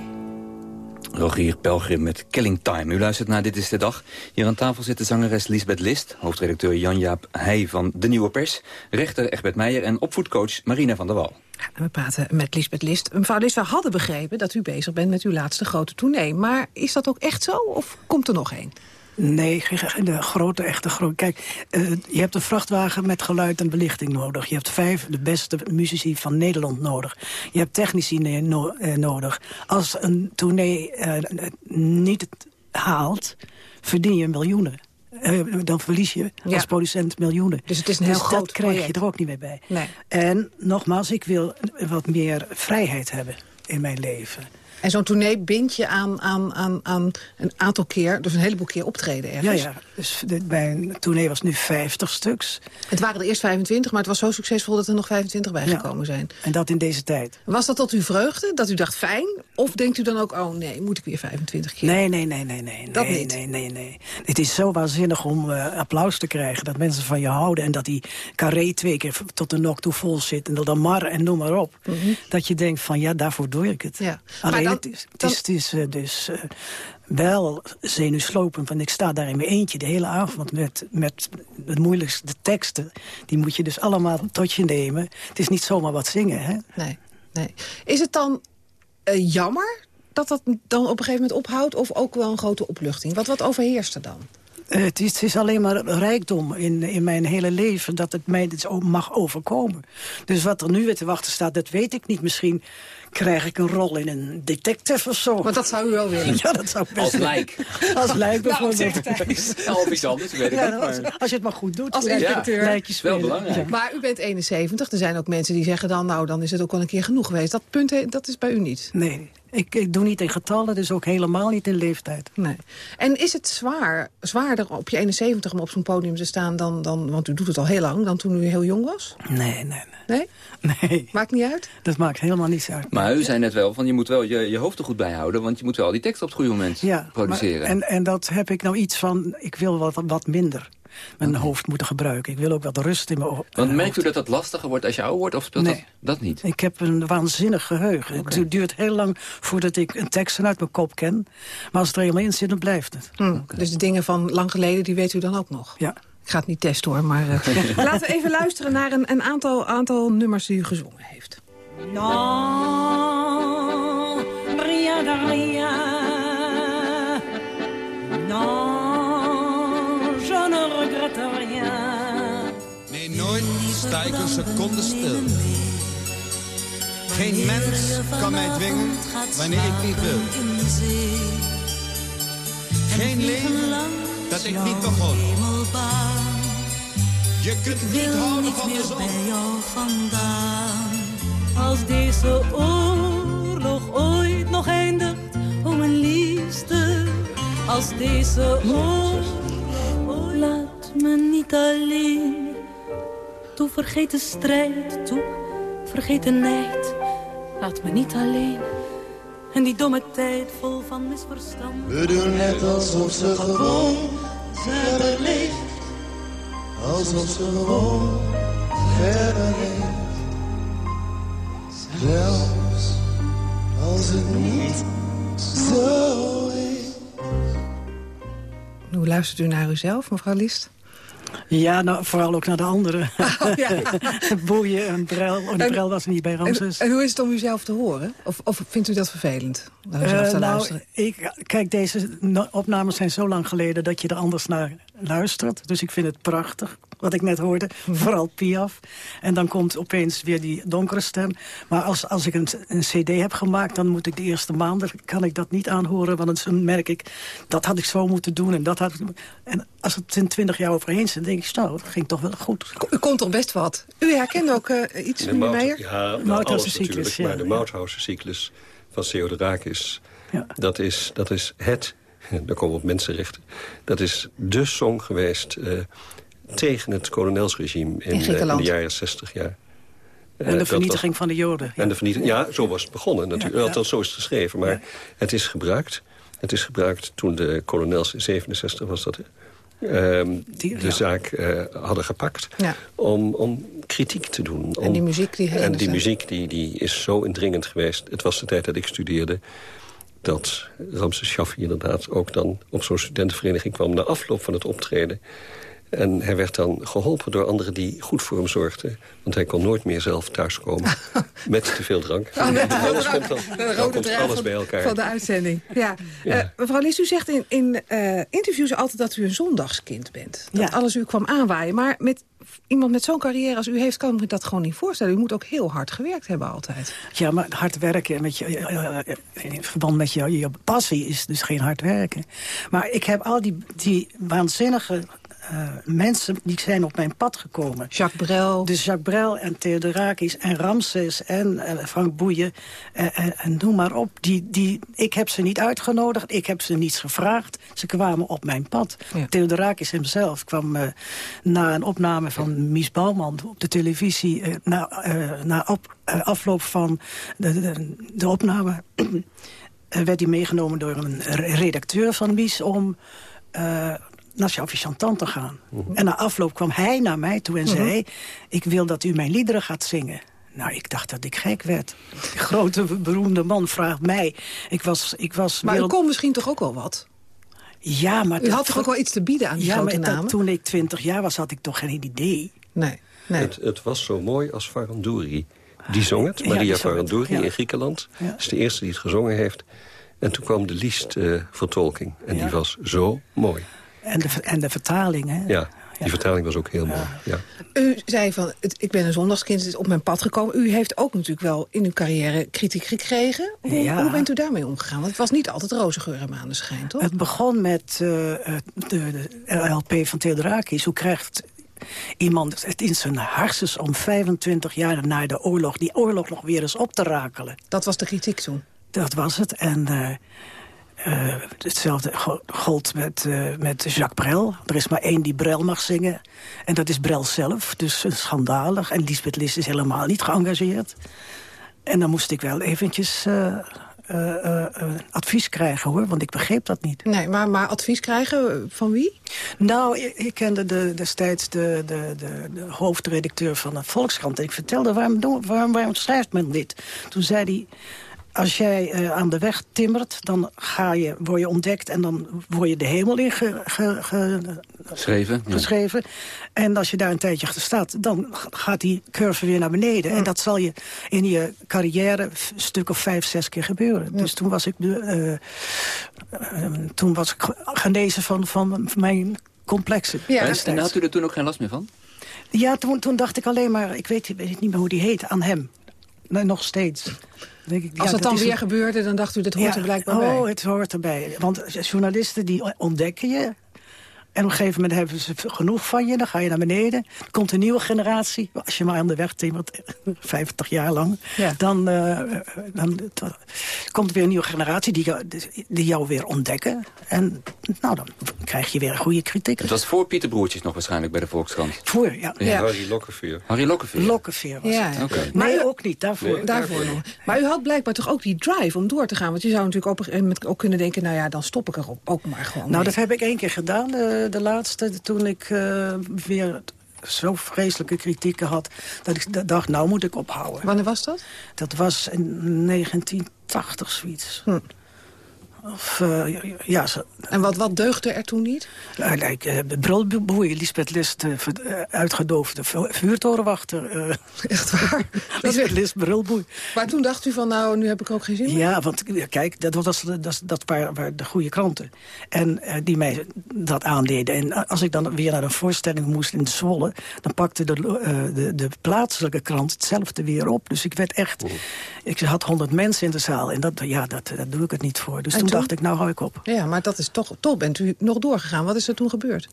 Speaker 14: Rogier Pelgrim met Killing Time. U luistert naar Dit is de Dag. Hier aan tafel zit de zangeres Lisbeth List... hoofdredacteur Jan-Jaap Heij van De Nieuwe Pers... rechter Egbert Meijer en opvoedcoach Marina van der Wal.
Speaker 11: We praten met Lisbeth List. Mevrouw List, we hadden begrepen dat u bezig bent met uw laatste grote tournee. Maar is dat ook echt zo of komt er nog één?
Speaker 16: Nee, de grote, echte grote. Kijk, uh, je hebt een vrachtwagen met geluid en belichting nodig. Je hebt vijf de beste muzici van Nederland nodig. Je hebt technici no uh, nodig. Als een tournee uh, niet haalt, verdien je miljoenen. dan verlies je als producent miljoenen.
Speaker 11: Dus het is een heel
Speaker 16: dus
Speaker 11: groot
Speaker 16: dat krijg
Speaker 11: project.
Speaker 16: je er ook niet meer bij.
Speaker 11: Nee.
Speaker 16: En nogmaals, ik wil wat meer vrijheid hebben in mijn leven.
Speaker 11: En zo'n tournee bindt je aan, aan, aan, aan een aantal keer, dus een heleboel keer optreden ergens.
Speaker 16: Ja, ja. Dus de, mijn tournee was nu 50 stuks.
Speaker 11: Het waren er eerst 25, maar het was zo succesvol dat er nog 25 bijgekomen ja. zijn.
Speaker 16: En dat in deze tijd.
Speaker 11: Was dat tot uw vreugde, dat u dacht fijn? Of denkt u dan ook, oh nee, moet ik weer 25 keer?
Speaker 16: Nee, nee, nee, nee. nee
Speaker 11: dat
Speaker 16: nee,
Speaker 11: niet?
Speaker 16: Nee, nee, nee. Het is zo waanzinnig om uh, applaus te krijgen. Dat mensen van je houden. En dat die carré twee keer tot de nok toe vol zit. En dan maar en noem maar op.
Speaker 11: Mm -hmm.
Speaker 16: Dat je denkt van ja, daarvoor doe ik het.
Speaker 11: Ja.
Speaker 16: Alleen
Speaker 11: dan,
Speaker 16: het is, het is, het is uh, dus... Uh, wel zenuwslopend, want ik sta daar in mijn eentje de hele avond met, met het moeilijkste de teksten. Die moet je dus allemaal tot je nemen. Het is niet zomaar wat zingen, hè?
Speaker 11: Nee, nee. Is het dan uh, jammer dat dat dan op een gegeven moment ophoudt... of ook wel een grote opluchting? Wat, wat overheerst er dan?
Speaker 16: Uh, het, is, het, is, alleen maar rijkdom in, in mijn hele leven dat het mij dit mag overkomen. Dus wat er nu weer te wachten staat, dat weet ik niet. Misschien krijg ik een rol in een detective of zo.
Speaker 11: Maar dat zou u wel willen.
Speaker 16: Ja, dat zou best
Speaker 14: Als lijk.
Speaker 16: Als lijk bijvoorbeeld.
Speaker 14: Nou, of iets anders, weet ik
Speaker 16: ja,
Speaker 14: niet.
Speaker 16: Als, als, je het maar goed doet.
Speaker 11: Als inspecteur.
Speaker 16: Ja,
Speaker 14: wel belangrijk.
Speaker 16: Ja.
Speaker 11: Maar u bent 71. Er zijn ook mensen die zeggen dan, nou, dan is het ook wel een keer genoeg geweest. Dat punt, dat is bij u niet.
Speaker 16: Nee, ik, ik, doe niet in getallen, dus ook helemaal niet in leeftijd.
Speaker 11: Nee. En is het zwaar, zwaarder op je 71 om op zo'n podium te staan... Dan, dan, want u doet het al heel lang, dan toen u heel jong was?
Speaker 16: Nee, nee, nee.
Speaker 11: Nee?
Speaker 16: Nee.
Speaker 11: Maakt niet uit?
Speaker 16: Dat maakt helemaal niets uit.
Speaker 14: Maar u zei net wel, van je moet wel je, je hoofd er goed bij houden... want je moet wel al die tekst op het goede moment
Speaker 16: ja,
Speaker 14: produceren.
Speaker 16: Maar, en, en dat heb ik nou iets van, ik wil wat, wat minder mijn okay. hoofd moeten gebruiken. Ik wil ook wat rust in mijn hoofd.
Speaker 14: Want merkt u dat dat lastiger wordt als je ouder wordt? Of speelt
Speaker 16: nee.
Speaker 14: dat, dat niet?
Speaker 16: Ik heb een waanzinnig geheugen. Okay. Het duurt heel lang voordat ik een tekst uit mijn kop ken. Maar als het er helemaal in zit, dan blijft het.
Speaker 11: Hm. Okay. Dus de dingen van lang geleden, die weet u dan ook nog?
Speaker 16: Ja.
Speaker 11: Ik ga het niet testen hoor, maar uh, laten we even luisteren naar een, een aantal, aantal nummers die u gezongen heeft.
Speaker 23: Non,
Speaker 24: sta ik een seconde stil. Geen mens kan mij dwingen wanneer ik niet wil. Geen leven dat ik niet begon. Je kunt niet houden van de zon.
Speaker 23: Als deze oorlog ooit nog eindigt, oh mijn liefste. Als deze oorlog ooit... Laat me niet alleen. Toe vergeet de strijd, toe vergeet de nijd. Laat me niet alleen. En die domme tijd vol van misverstand.
Speaker 25: We doen net alsof ze gewoon verder leeft. Alsof ze gewoon verder leeft. Zelfs als het niet zo is.
Speaker 11: Hoe luistert u naar uzelf, mevrouw List?
Speaker 16: Ja, nou, vooral ook naar de anderen.
Speaker 11: Oh, ja.
Speaker 16: Boeien en Brel. En Brel was niet bij Ramses.
Speaker 11: En, en, hoe is het om uzelf te horen? Of, of vindt u dat vervelend? Te luisteren?
Speaker 16: Nou, ik, kijk, deze opnames zijn zo lang geleden dat je er anders naar luistert. Dus ik vind het prachtig, wat ik net hoorde. Vooral Piaf. En dan komt opeens weer die donkere stem. Maar als, als ik een, een cd heb gemaakt, dan moet ik de eerste maanden... kan ik dat niet aanhoren, want dan merk ik... dat had ik zo moeten doen en dat had ik... En als het in twintig jaar overheen zit, denk ik... nou, dat ging toch wel goed.
Speaker 11: U komt toch best wat. U herkent ook uh, iets, meneer Meijer?
Speaker 15: Ja, nou, alles natuurlijk. Ja, maar de Mauthausen-cyclus van Theodorakis... Ja. Dat, is, dat is het, daar komen we op mensenrechten... dat is de song geweest uh, tegen het kolonelsregime in,
Speaker 11: in,
Speaker 15: in, de jaren 60 jaar.
Speaker 16: En
Speaker 15: Eh,
Speaker 16: de
Speaker 15: dat
Speaker 16: vernietiging van de Joden.
Speaker 15: En de vernietiging, ja, zo was het begonnen natuurlijk.
Speaker 16: Ja, ja.
Speaker 15: Althans, zo is het geschreven. Maar het is gebruikt. Het is gebruikt toen de kolonels in 67 was dat? Ehm, de zaak eh, hadden gepakt
Speaker 11: Ja.
Speaker 15: om, om kritiek te doen. Om,
Speaker 11: En die muziek die
Speaker 15: En die muziek die, die is zo indringend geweest. Het was de tijd dat ik studeerde dat Ramses Shaffi inderdaad ook dan op zo'n studentenvereniging kwam... na afloop van het optreden. En hij werd dan geholpen door anderen die goed voor hem zorgden. Want hij kon nooit meer zelf thuiskomen met te veel drank.
Speaker 11: Oh,
Speaker 15: alles
Speaker 11: rode
Speaker 15: komt dan,
Speaker 11: de
Speaker 15: dan
Speaker 11: rode
Speaker 15: komt
Speaker 11: draad
Speaker 15: alles
Speaker 11: van-
Speaker 15: bij elkaar.
Speaker 11: Van de uitzending. Ja.
Speaker 15: Ja.
Speaker 11: Eh, mevrouw Lies, u zegt in, in eh, interviews altijd dat u een zondagskind bent. Dat alles u kwam aanwaaien. Maar met iemand met zo'n carrière als u heeft, kan ik me dat gewoon niet voorstellen. U moet ook heel hard gewerkt hebben altijd.
Speaker 16: Ja, maar hard werken met je, eh, in verband met je, je passie is dus geen hard werken. Maar ik heb al die, die waanzinnige eh, mensen die zijn op mijn pad gekomen.
Speaker 11: Jacques Brel.
Speaker 16: Dus Jacques Brel en Theodorakis en Ramses en eh, Frank Boeien en, en, en noem maar op. Die, die, ik heb ze niet uitgenodigd, ik heb ze niets gevraagd. Ze kwamen op mijn pad. Theodorakis hemzelf kwam eh, na een opname van Mies Bouwman op de televisie... eh, na, eh, na op, eh, afloop van de, de, de opname... eh, werd hij meegenomen door een re- redacteur van Mies om... eh, naar Chantant te gaan. En na afloop kwam hij naar mij toe en
Speaker 11: Mhm.
Speaker 16: zei... ik wil dat u mijn liederen gaat zingen. Nou, ik dacht dat ik gek werd. Die grote, beroemde man vraagt mij. Ik was, ik was
Speaker 11: Maar u
Speaker 16: wereld-
Speaker 11: kon misschien toch ook wel wat?
Speaker 16: Ja, maar...
Speaker 11: U had toch ook wel iets te bieden aan die
Speaker 16: ja,
Speaker 11: grote
Speaker 16: maar dat- toen ik twintig jaar was, had ik toch geen idee.
Speaker 11: Nee.
Speaker 15: Het, het was zo mooi als Farandouri. Die zong het,
Speaker 16: Ja,
Speaker 15: Maria
Speaker 16: het,
Speaker 15: Farandouri
Speaker 16: ja.
Speaker 15: in Griekenland.
Speaker 16: Ja.
Speaker 15: Dat is de eerste die het gezongen heeft. En toen kwam de Liest-vertolking. en die was zo mooi.
Speaker 16: En de, en de vertaling, hè?
Speaker 15: Ja, die vertaling was ook heel mooi. Ja.
Speaker 11: U zei van, het, ik ben een zondagskind, het is op mijn pad gekomen. U heeft ook natuurlijk wel in uw carrière kritiek gekregen. Hoe,
Speaker 16: Ja.
Speaker 11: hoe bent u daarmee omgegaan? Want het was niet altijd roze geur en maneschijn, toch?
Speaker 16: Het begon met eh, de, de LP van Theodorakis. Hoe krijgt iemand het in zijn hersens om 25 jaar na de oorlog... die oorlog nog weer eens op te rakelen?
Speaker 11: Dat was de kritiek toen?
Speaker 16: Dat was het. En eh, eh, hetzelfde go- gold met, eh, met Jacques Brel. Er is maar één die Brel mag zingen. En dat is Brel zelf. Dus schandalig. En Lisbeth List is helemaal niet geëngageerd. En dan moest ik wel eventjes... eh, advies krijgen, hoor, want ik begreep dat niet.
Speaker 11: Nee, maar, maar advies krijgen van wie?
Speaker 16: Nou, ik, ik kende de, destijds de, de, de, de hoofdredacteur van de Volkskrant. En ik vertelde, waarom, waarom, waarom schrijft men dit? Toen zei hij, als jij eh, aan de weg timmert... dan ga je, word je ontdekt en dan word je de hemel in ge- ge- ge-
Speaker 14: Geschreven? Ja.
Speaker 16: En als je daar een tijdje staat, dan gaat die curve weer naar beneden. En dat zal je in je carrière een stuk of vijf, zes keer gebeuren. Dus toen was ik, eh, eh, toen was ik ge- genezen van, van mijn complexen.
Speaker 14: en, had u er toen ook geen last meer van?
Speaker 16: Ja, toen, toen dacht ik alleen maar, ik weet, weet niet meer hoe die heet, aan hem. Nee, nog steeds. Denk ik,
Speaker 11: Als
Speaker 16: ja,
Speaker 11: het
Speaker 16: dat
Speaker 11: dan weer
Speaker 16: een-
Speaker 11: gebeurde, dan dacht u, dat hoort
Speaker 16: Ja,
Speaker 11: er blijkbaar
Speaker 16: oh,
Speaker 11: bij.
Speaker 16: het hoort erbij. Want journalisten die ontdekken je. En op een gegeven moment hebben ze genoeg van je. Dan ga je naar beneden. Er komt een nieuwe generatie. Als je maar aan de weg timmert, 50 jaar lang. Dan, eh, dan komt er weer een nieuwe generatie die jou, die jou weer ontdekken. En nou, dan krijg je weer een goede kritiek.
Speaker 14: Het was voor Pieter Broertjes nog waarschijnlijk bij de Volkskrant.
Speaker 16: Voor, ja.
Speaker 14: Ja.
Speaker 15: Harry Lokkeveer.
Speaker 14: Harry Lokkeveer.
Speaker 16: Lokkeveer was
Speaker 11: Ja,
Speaker 16: het. Nee, ook niet. Daarvoor.
Speaker 15: Nee,
Speaker 11: Daarvoor nog. Maar u had blijkbaar toch ook die drive om door te gaan? Want je zou natuurlijk moment ook kunnen denken... nou ja, dan stop ik erop ook maar gewoon
Speaker 16: Nou,
Speaker 11: mee.
Speaker 16: dat heb ik één keer gedaan, de, de laatste. Toen ik eh, weer zo vreselijke kritieken had... dat ik dacht, nou moet ik ophouden.
Speaker 11: Wanneer was dat?
Speaker 16: Dat was in 1980 zoiets.
Speaker 11: Hm.
Speaker 16: Of, eh, ja, zo,
Speaker 11: En wat, wat deugde er toen niet?
Speaker 16: nou, like, Brulboei, Lisbeth List, uitgedoofde vu- vuurtorenwachter. eh
Speaker 11: Echt waar?
Speaker 16: Lisbeth List, Brulboei.
Speaker 11: Maar toen dacht u van, nou, nu heb ik ook geen zin meer?
Speaker 16: Ja, want kijk, dat, was, dat, dat, dat waren, waren de goede kranten. En eh, die mij dat aandeden. En als ik dan weer naar een voorstelling moest in de Zwolle... dan pakte de, eh, de, de plaatselijke krant hetzelfde weer op. Dus ik werd echt... Ik had honderd mensen in de zaal. En dat, ja, dat, dat doe ik het niet voor. Dus
Speaker 11: En
Speaker 16: toen,
Speaker 11: toen?
Speaker 16: dacht ik, nou hou ik op.
Speaker 11: Ja, maar dat is toch, toch bent u nog doorgegaan. Wat is er toen gebeurd?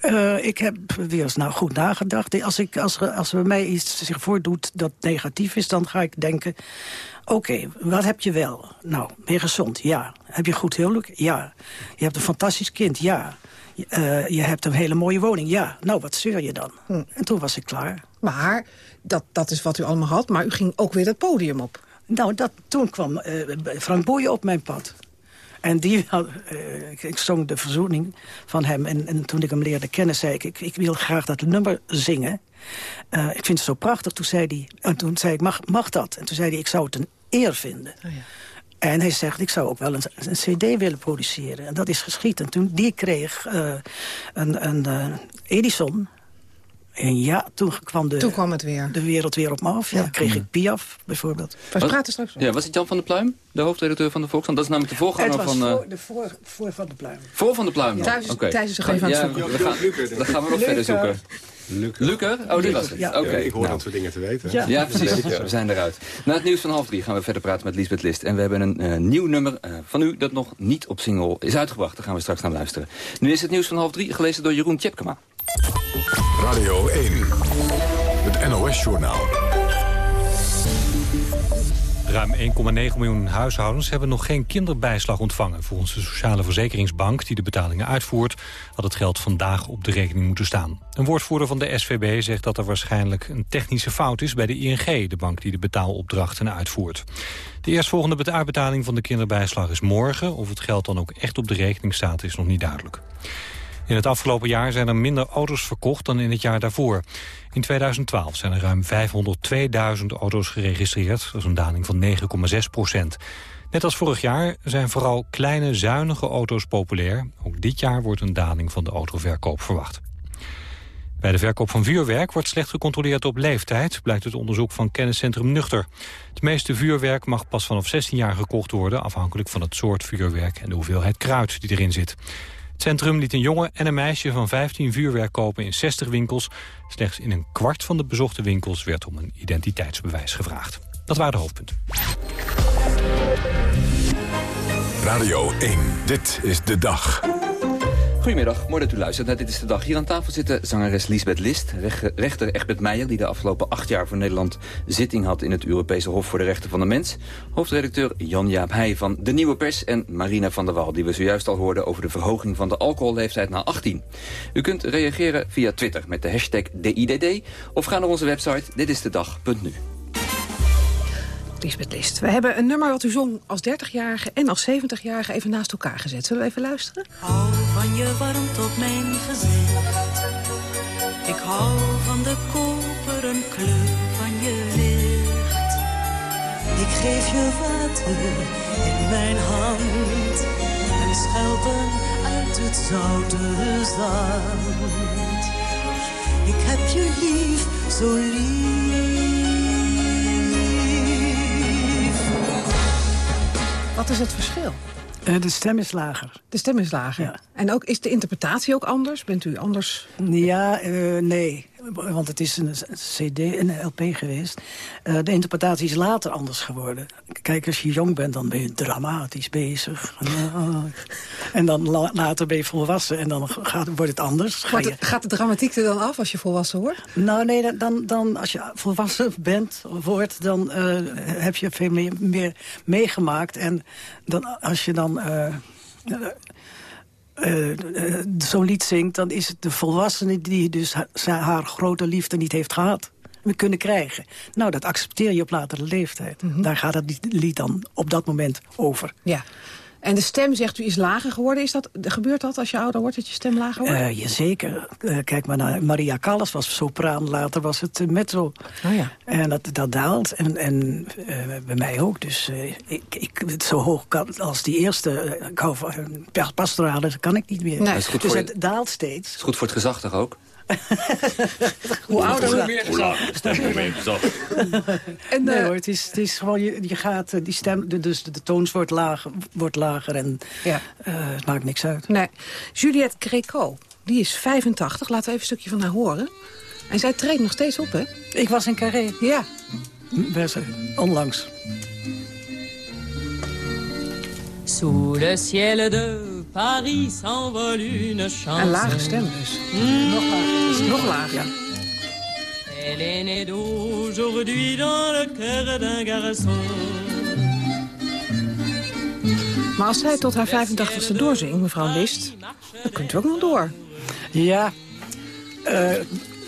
Speaker 16: Eh, ik heb weer eens nou goed nagedacht. Als, ik, als, er- als er bij mij iets zich voordoet dat negatief is... dan ga ik denken, oké, wat heb je wel? Nou, ben je gezond? Ja. Heb je goed huwelijk? Ja. Je hebt een fantastisch kind? Ja. Je, eh, je hebt een hele mooie woning? Ja. Nou, wat zeur je dan? En toen was ik klaar.
Speaker 11: Maar dat, dat is wat u allemaal had. Maar u ging ook weer dat podium op.
Speaker 16: Nou, dat, toen kwam uh, Frank Boeien op mijn pad. En die had, uh, ik zong de verzoening van hem. En, en, toen ik hem leerde kennen, zei ik, ik, ik wil graag dat nummer zingen. Uh, ik vind het zo prachtig. Toen zei hij, en toen zei ik, mag, mag dat? En toen zei hij, ik zou het een eer vinden. Oh ja. En hij zegt, ik zou ook wel een, een, cd willen produceren. En dat is geschied. En toen die kreeg uh, een, een Edison en ja, toen kwam, de,
Speaker 11: toen kwam het weer.
Speaker 16: de wereld weer op me af. Ja, kreeg ik Piaf, bijvoorbeeld.
Speaker 11: We praten straks
Speaker 14: Ja, was het Jan van der Pluim, de hoofdredacteur van de Volkskrant? Dat is namelijk de voorganger
Speaker 16: van...
Speaker 14: Het
Speaker 16: was voor, de voor, voor Van de Pluim.
Speaker 14: Voor Van de Pluim?
Speaker 11: Ja, Thijs, okay. Thijs is er het zoeken.
Speaker 14: Ja, gaan, dan gaan we nog verder zoeken.
Speaker 17: Lucker.
Speaker 14: Lucker? Oh, die was het.
Speaker 17: Ja.
Speaker 14: Oké.
Speaker 17: Okay. ik hoor
Speaker 14: nou.
Speaker 17: dat soort dingen te weten.
Speaker 14: Ja, ja precies. We zijn eruit. Na het nieuws van half drie gaan we verder praten met Lisbeth List. En we hebben een uh, nieuw nummer uh, van u dat nog niet op single is uitgebracht. Daar gaan we straks naar luisteren. Nu is het nieuws van half drie gelezen door Jeroen Tjepkema.
Speaker 1: Radio 1. Het NOS-journaal.
Speaker 2: Ruim 1,9 miljoen huishoudens hebben nog geen kinderbijslag ontvangen. Volgens de Sociale Verzekeringsbank, die de betalingen uitvoert... had het geld vandaag op de rekening moeten staan. Een woordvoerder van de SVB zegt dat er waarschijnlijk een technische fout is... bij de ING, de bank die de betaalopdrachten uitvoert. De eerstvolgende uitbetaling van de kinderbijslag is morgen. Of het geld dan ook echt op de rekening staat, is nog niet duidelijk. In het afgelopen jaar zijn er minder auto's verkocht dan in het jaar daarvoor. In 2012 zijn er ruim 502.000 auto's geregistreerd. Dat is een daling van 9,6 procent. Net als vorig jaar zijn vooral kleine, zuinige auto's populair. Ook dit jaar wordt een daling van de autoverkoop verwacht. Bij de verkoop van vuurwerk wordt slecht gecontroleerd op leeftijd... blijkt het onderzoek van kenniscentrum Nuchter. Het meeste vuurwerk mag pas vanaf 16 jaar gekocht worden... afhankelijk van het soort vuurwerk en de hoeveelheid kruid die erin zit. Het centrum liet een jongen en een meisje van 15 vuurwerk kopen in 60 winkels. Slechts in een kwart van de bezochte winkels werd om een identiteitsbewijs gevraagd. Dat waren de hoofdpunten.
Speaker 1: Radio 1, dit is de dag.
Speaker 14: Goedemiddag, mooi dat u luistert naar Dit is de Dag. Hier aan tafel zitten zangeres Lisbeth List, rechter Egbert Meijer... die de afgelopen acht jaar voor Nederland zitting had... in het Europese Hof voor de Rechten van de Mens. Hoofdredacteur Jan-Jaap Heij van De Nieuwe Pers... en Marina van der Wal, die we zojuist al hoorden... over de verhoging van de alcoholleeftijd naar 18. U kunt reageren via Twitter met de hashtag DIDD... of ga naar onze website ditistedag.nu.
Speaker 11: Lisbeth. We hebben een nummer wat u zong als 30-jarige en als 70-jarige even naast elkaar gezet. Zullen we even luisteren?
Speaker 23: Hou van je warmte op mijn gezicht. Ik hou van de koperen kleur van je licht. Ik geef je water in mijn hand. En schelpen uit het zoute zand. Ik heb je lief, zo lief.
Speaker 11: Wat is het verschil?
Speaker 16: Uh, de stem is lager.
Speaker 11: De stem is lager. Ja. En ook, is de interpretatie ook anders? Bent u anders?
Speaker 16: Ja, uh, nee. Want het is een cd, een LP geweest. Uh, de interpretatie is later anders geworden. Kijk, als je jong bent, dan ben je dramatisch bezig. en dan la later ben je volwassen en dan gaat, wordt het anders.
Speaker 11: Ga je... Gaat de dramatiek er dan af als je volwassen wordt?
Speaker 16: Nou nee, dan, dan als je volwassen bent, wordt, dan uh, heb je veel meer, meer meegemaakt. En dan, als je dan... Uh, uh, uh, zo'n lied zingt... dan is het de volwassene die dus haar, haar grote liefde niet heeft gehad kunnen krijgen. Nou, dat accepteer je op latere leeftijd. Mm -hmm. Daar gaat het lied dan op dat moment over.
Speaker 11: Ja. En de stem, zegt u, is lager geworden. Is dat, gebeurt dat als je ouder wordt, dat je stem lager wordt?
Speaker 16: Uh, jazeker. Uh, kijk maar naar Maria Callas was sopraan. Later was het uh, mezzo.
Speaker 11: Oh ja.
Speaker 16: En dat, dat daalt. En, en bij mij ook. Dus ik, ik, zo hoog kan, als die eerste uh, pastorale kan ik niet meer.
Speaker 14: Nee.
Speaker 16: Dus het daalt steeds.
Speaker 14: Het is goed voor het gezag toch ook?
Speaker 16: hoe ouder
Speaker 14: hoe meer gezag.
Speaker 16: en, nee hoor, het is, het is gewoon, je, je gaat, die stem, de, dus de toons wordt lager, wordt lager en
Speaker 11: ja.
Speaker 16: uh, het maakt niks uit.
Speaker 11: Nee. Juliette Greco, die is 85, laten we even een stukje van haar horen. En zij treedt nog steeds op, hè?
Speaker 16: Ik was in Carré.
Speaker 11: Ja.
Speaker 16: Best, onlangs.
Speaker 23: Sous le ciel de Paris s'envole une chanson.
Speaker 11: Een lage stem dus. Mm. Nog lager. Nog lager. Ja.
Speaker 23: Elle est née d'aujourd'hui dans le cœur d'un garçon.
Speaker 11: Maar als zij tot haar 85ste doorzingt, mevrouw List, dan kunt u ook nog door.
Speaker 16: Ja, uh,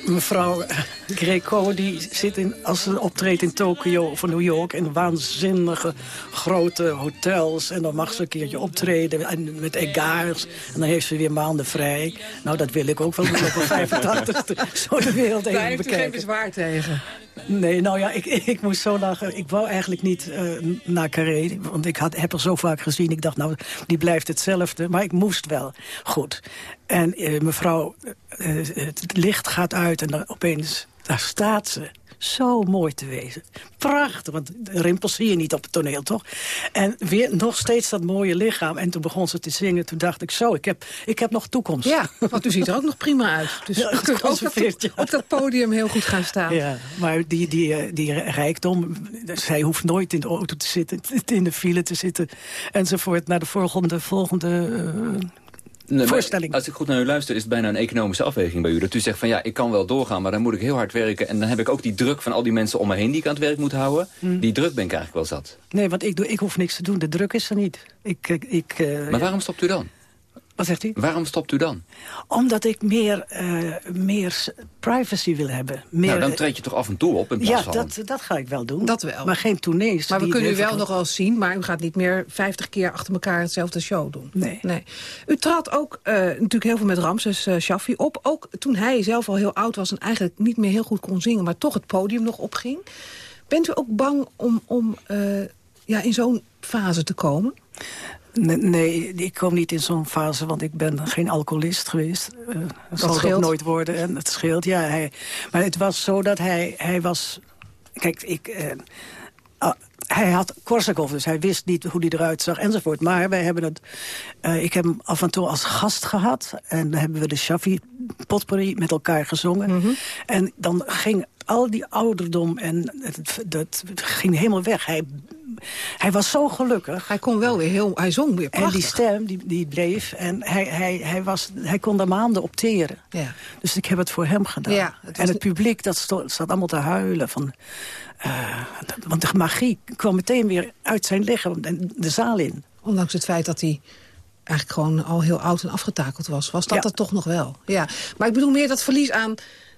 Speaker 16: mevrouw Greco, die zit in, als ze optreedt in Tokio of New York... in waanzinnige grote hotels. En dan mag ze een keertje optreden en met egaars. En dan heeft ze weer maanden vrij. Nou, dat wil ik ook wel. Op 85 zo de wereld even
Speaker 11: Daar heeft u geen bezwaar tegen.
Speaker 16: Nee, nou ja, ik, ik moest zo lachen. Ik wou eigenlijk niet eh, naar Carré, want ik had, heb er zo vaak gezien. Ik dacht, nou, die blijft hetzelfde. Maar ik moest wel. Goed. En eh, mevrouw, eh, het licht gaat uit en dan opeens, daar staat ze. Zo mooi te wezen. Prachtig, want de rimpels zie je niet op het toneel, toch? En weer nog steeds dat mooie lichaam. En toen begon ze te zingen. Toen dacht ik, zo, ik heb, ik heb nog toekomst.
Speaker 11: Ja, want u ziet er ook nog prima uit. Dus
Speaker 16: Ja,
Speaker 11: kunt ook dat, op dat podium heel goed gaan staan.
Speaker 16: Ja, maar die, die, eh, die rijkdom, zij hoeft nooit in de auto te zitten, in de file te zitten, enzovoort, naar de volgende, volgende
Speaker 14: Nee, maar
Speaker 16: voorstelling.
Speaker 14: Als ik goed naar u luister, is het bijna een economische afweging bij u. Dat u zegt van ja, ik kan wel doorgaan, maar dan moet ik heel hard werken. En dan heb ik ook die druk van al die mensen om me heen die ik aan het werk moet houden.
Speaker 16: Hmm.
Speaker 14: Die druk ben ik eigenlijk wel zat.
Speaker 16: Nee, want ik, doe, ik hoef niks te doen, de druk is er niet. Ik, ik, ik, eh,
Speaker 14: Maar waarom stopt u dan?
Speaker 16: Wat zegt u?
Speaker 14: Waarom stopt u dan?
Speaker 16: Omdat ik meer, eh, meer privacy wil hebben. Meer,
Speaker 14: nou, dan treed je toch af en toe op in plaats
Speaker 16: Ja,
Speaker 14: van...
Speaker 16: dat, dat ga ik wel doen.
Speaker 11: Dat wel.
Speaker 16: Maar geen tournees.
Speaker 11: Maar we kunnen u wel nog wel eens zien, maar u gaat niet meer 50 keer achter elkaar hetzelfde show doen.
Speaker 16: Nee.
Speaker 11: nee. U trad ook eh, natuurlijk heel veel met Ramses eh, Shaffi op. Ook toen hij zelf al heel oud was en eigenlijk niet meer heel goed kon zingen... maar toch het podium nog opging. Bent u ook bang om, om eh, ja, in zo'n fase te komen?
Speaker 16: Nee, nee, ik kom niet in zo'n fase, want ik ben geen alcoholist geweest. Eh, dat zal het
Speaker 11: scheelt.
Speaker 16: ook nooit worden en het scheelt, ja. Hij, maar het was zo dat hij, hij was... Kijk, ik... eh, ah, hij had Korsakoff, dus hij wist niet hoe hij eruit zag enzovoort. Maar wij hebben het... eh, ik heb hem af en toe als gast gehad. En dan hebben we de Shaffi potpourri met elkaar gezongen.
Speaker 11: Mhm.
Speaker 16: En dan ging al die ouderdom en dat ging helemaal weg. Hij, hij was zo gelukkig.
Speaker 11: Hij kon wel weer heel... Hij zong weer
Speaker 16: En die
Speaker 11: prachtig.
Speaker 16: stem, die, die bleef. En hij, hij, hij, was, hij kon daar maanden op teren.
Speaker 11: Ja.
Speaker 16: Dus ik heb het voor hem gedaan.
Speaker 11: Ja, het
Speaker 16: en het publiek, dat zat allemaal te huilen. Van, eh, want de magie kwam meteen weer uit zijn lichaam en de zaal in.
Speaker 11: Ondanks het feit dat hij eigenlijk gewoon al heel oud en afgetakeld was. Was dat
Speaker 16: Ja.
Speaker 11: dat toch nog wel? Ja. Maar ik bedoel meer dat verlies aan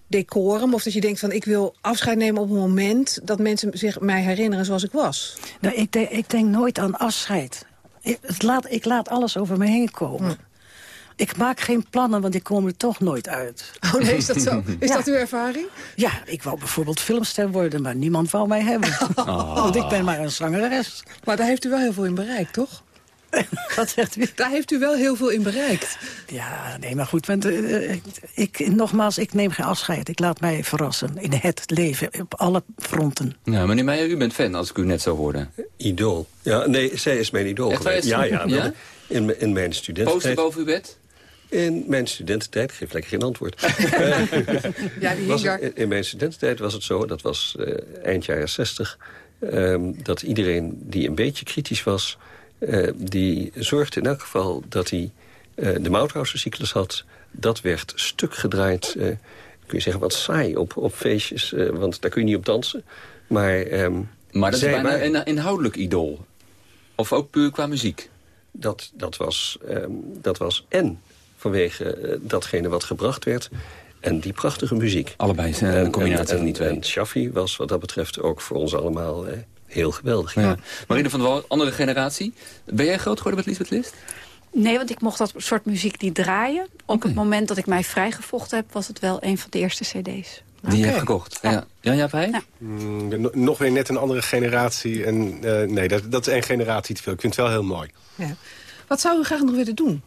Speaker 11: decorum. Of dat je denkt van ik wil afscheid nemen op een moment... dat mensen zich mij herinneren zoals ik was.
Speaker 16: Nou, ik, denk, ik denk nooit aan afscheid. Ik, het laat, ik laat alles over me heen komen. Ik maak geen plannen, want ik kom er toch nooit uit.
Speaker 11: Oh nee, is dat zo? Is
Speaker 16: Ja.
Speaker 11: dat uw ervaring?
Speaker 16: Ja, ik wou bijvoorbeeld filmster worden, maar niemand wou mij hebben. Want ik ben maar een zangeres.
Speaker 11: Maar daar heeft u wel heel veel in bereikt, toch?
Speaker 16: Wat zegt u?
Speaker 11: Daar heeft u wel heel veel in bereikt.
Speaker 16: Ja, nee, maar goed. Want, eh, ik, ik, nogmaals, ik neem geen afscheid. Ik laat mij verrassen in het leven, op alle fronten.
Speaker 14: Ja, meneer Meijer, u bent fan, als ik u net zo hoorde.
Speaker 15: Idool. Ja, nee, zij is mijn idool
Speaker 14: Echt waar,
Speaker 15: geweest.
Speaker 14: is
Speaker 15: Ja,
Speaker 14: het?
Speaker 15: ja? In, mijn- in mijn
Speaker 14: Poster
Speaker 15: studententijd.
Speaker 14: boven uw bed?
Speaker 15: In mijn studententijd, ik geef lekker geen antwoord.
Speaker 11: Ja, die
Speaker 15: Was het-
Speaker 11: daar.
Speaker 15: in mijn studententijd was het zo, dat was eh, eind jaren 60... ehm, dat iedereen die een beetje kritisch was... eh, die zorgde in elk geval dat hij eh, de Mauthausen-cyclus had. Dat werd stuk gedraaid, eh, kun je zeggen wat saai op, op feestjes... want daar kun je niet op dansen. Maar, ehm,
Speaker 14: Maar dat is bijna
Speaker 15: waren-
Speaker 14: een inhoudelijk idool. Of ook puur qua muziek.
Speaker 15: dat, dat, was, ehm, dat was en vanwege datgene wat gebracht werd... en die prachtige muziek.
Speaker 14: Allebei zijn een combinatie
Speaker 15: en,
Speaker 14: van die twee.
Speaker 15: En Shaffi was wat dat betreft ook voor ons allemaal eh, heel geweldig.
Speaker 14: Ja. Marine van der Wal, andere generatie. Ben jij groot geworden met Lisbeth List?
Speaker 7: Nee, want ik mocht dat soort muziek niet draaien. Op het moment dat ik mij vrijgevochten heb... was het wel een van de eerste cd's.
Speaker 14: Die je hebt gekocht. Ja. Jan Jaap Heij?
Speaker 17: Mm, no- nog weer net een andere generatie. En, eh, nee, dat, dat is één generatie te veel. Ik vind het wel heel mooi.
Speaker 11: Ja. Wat zou u graag nog willen doen,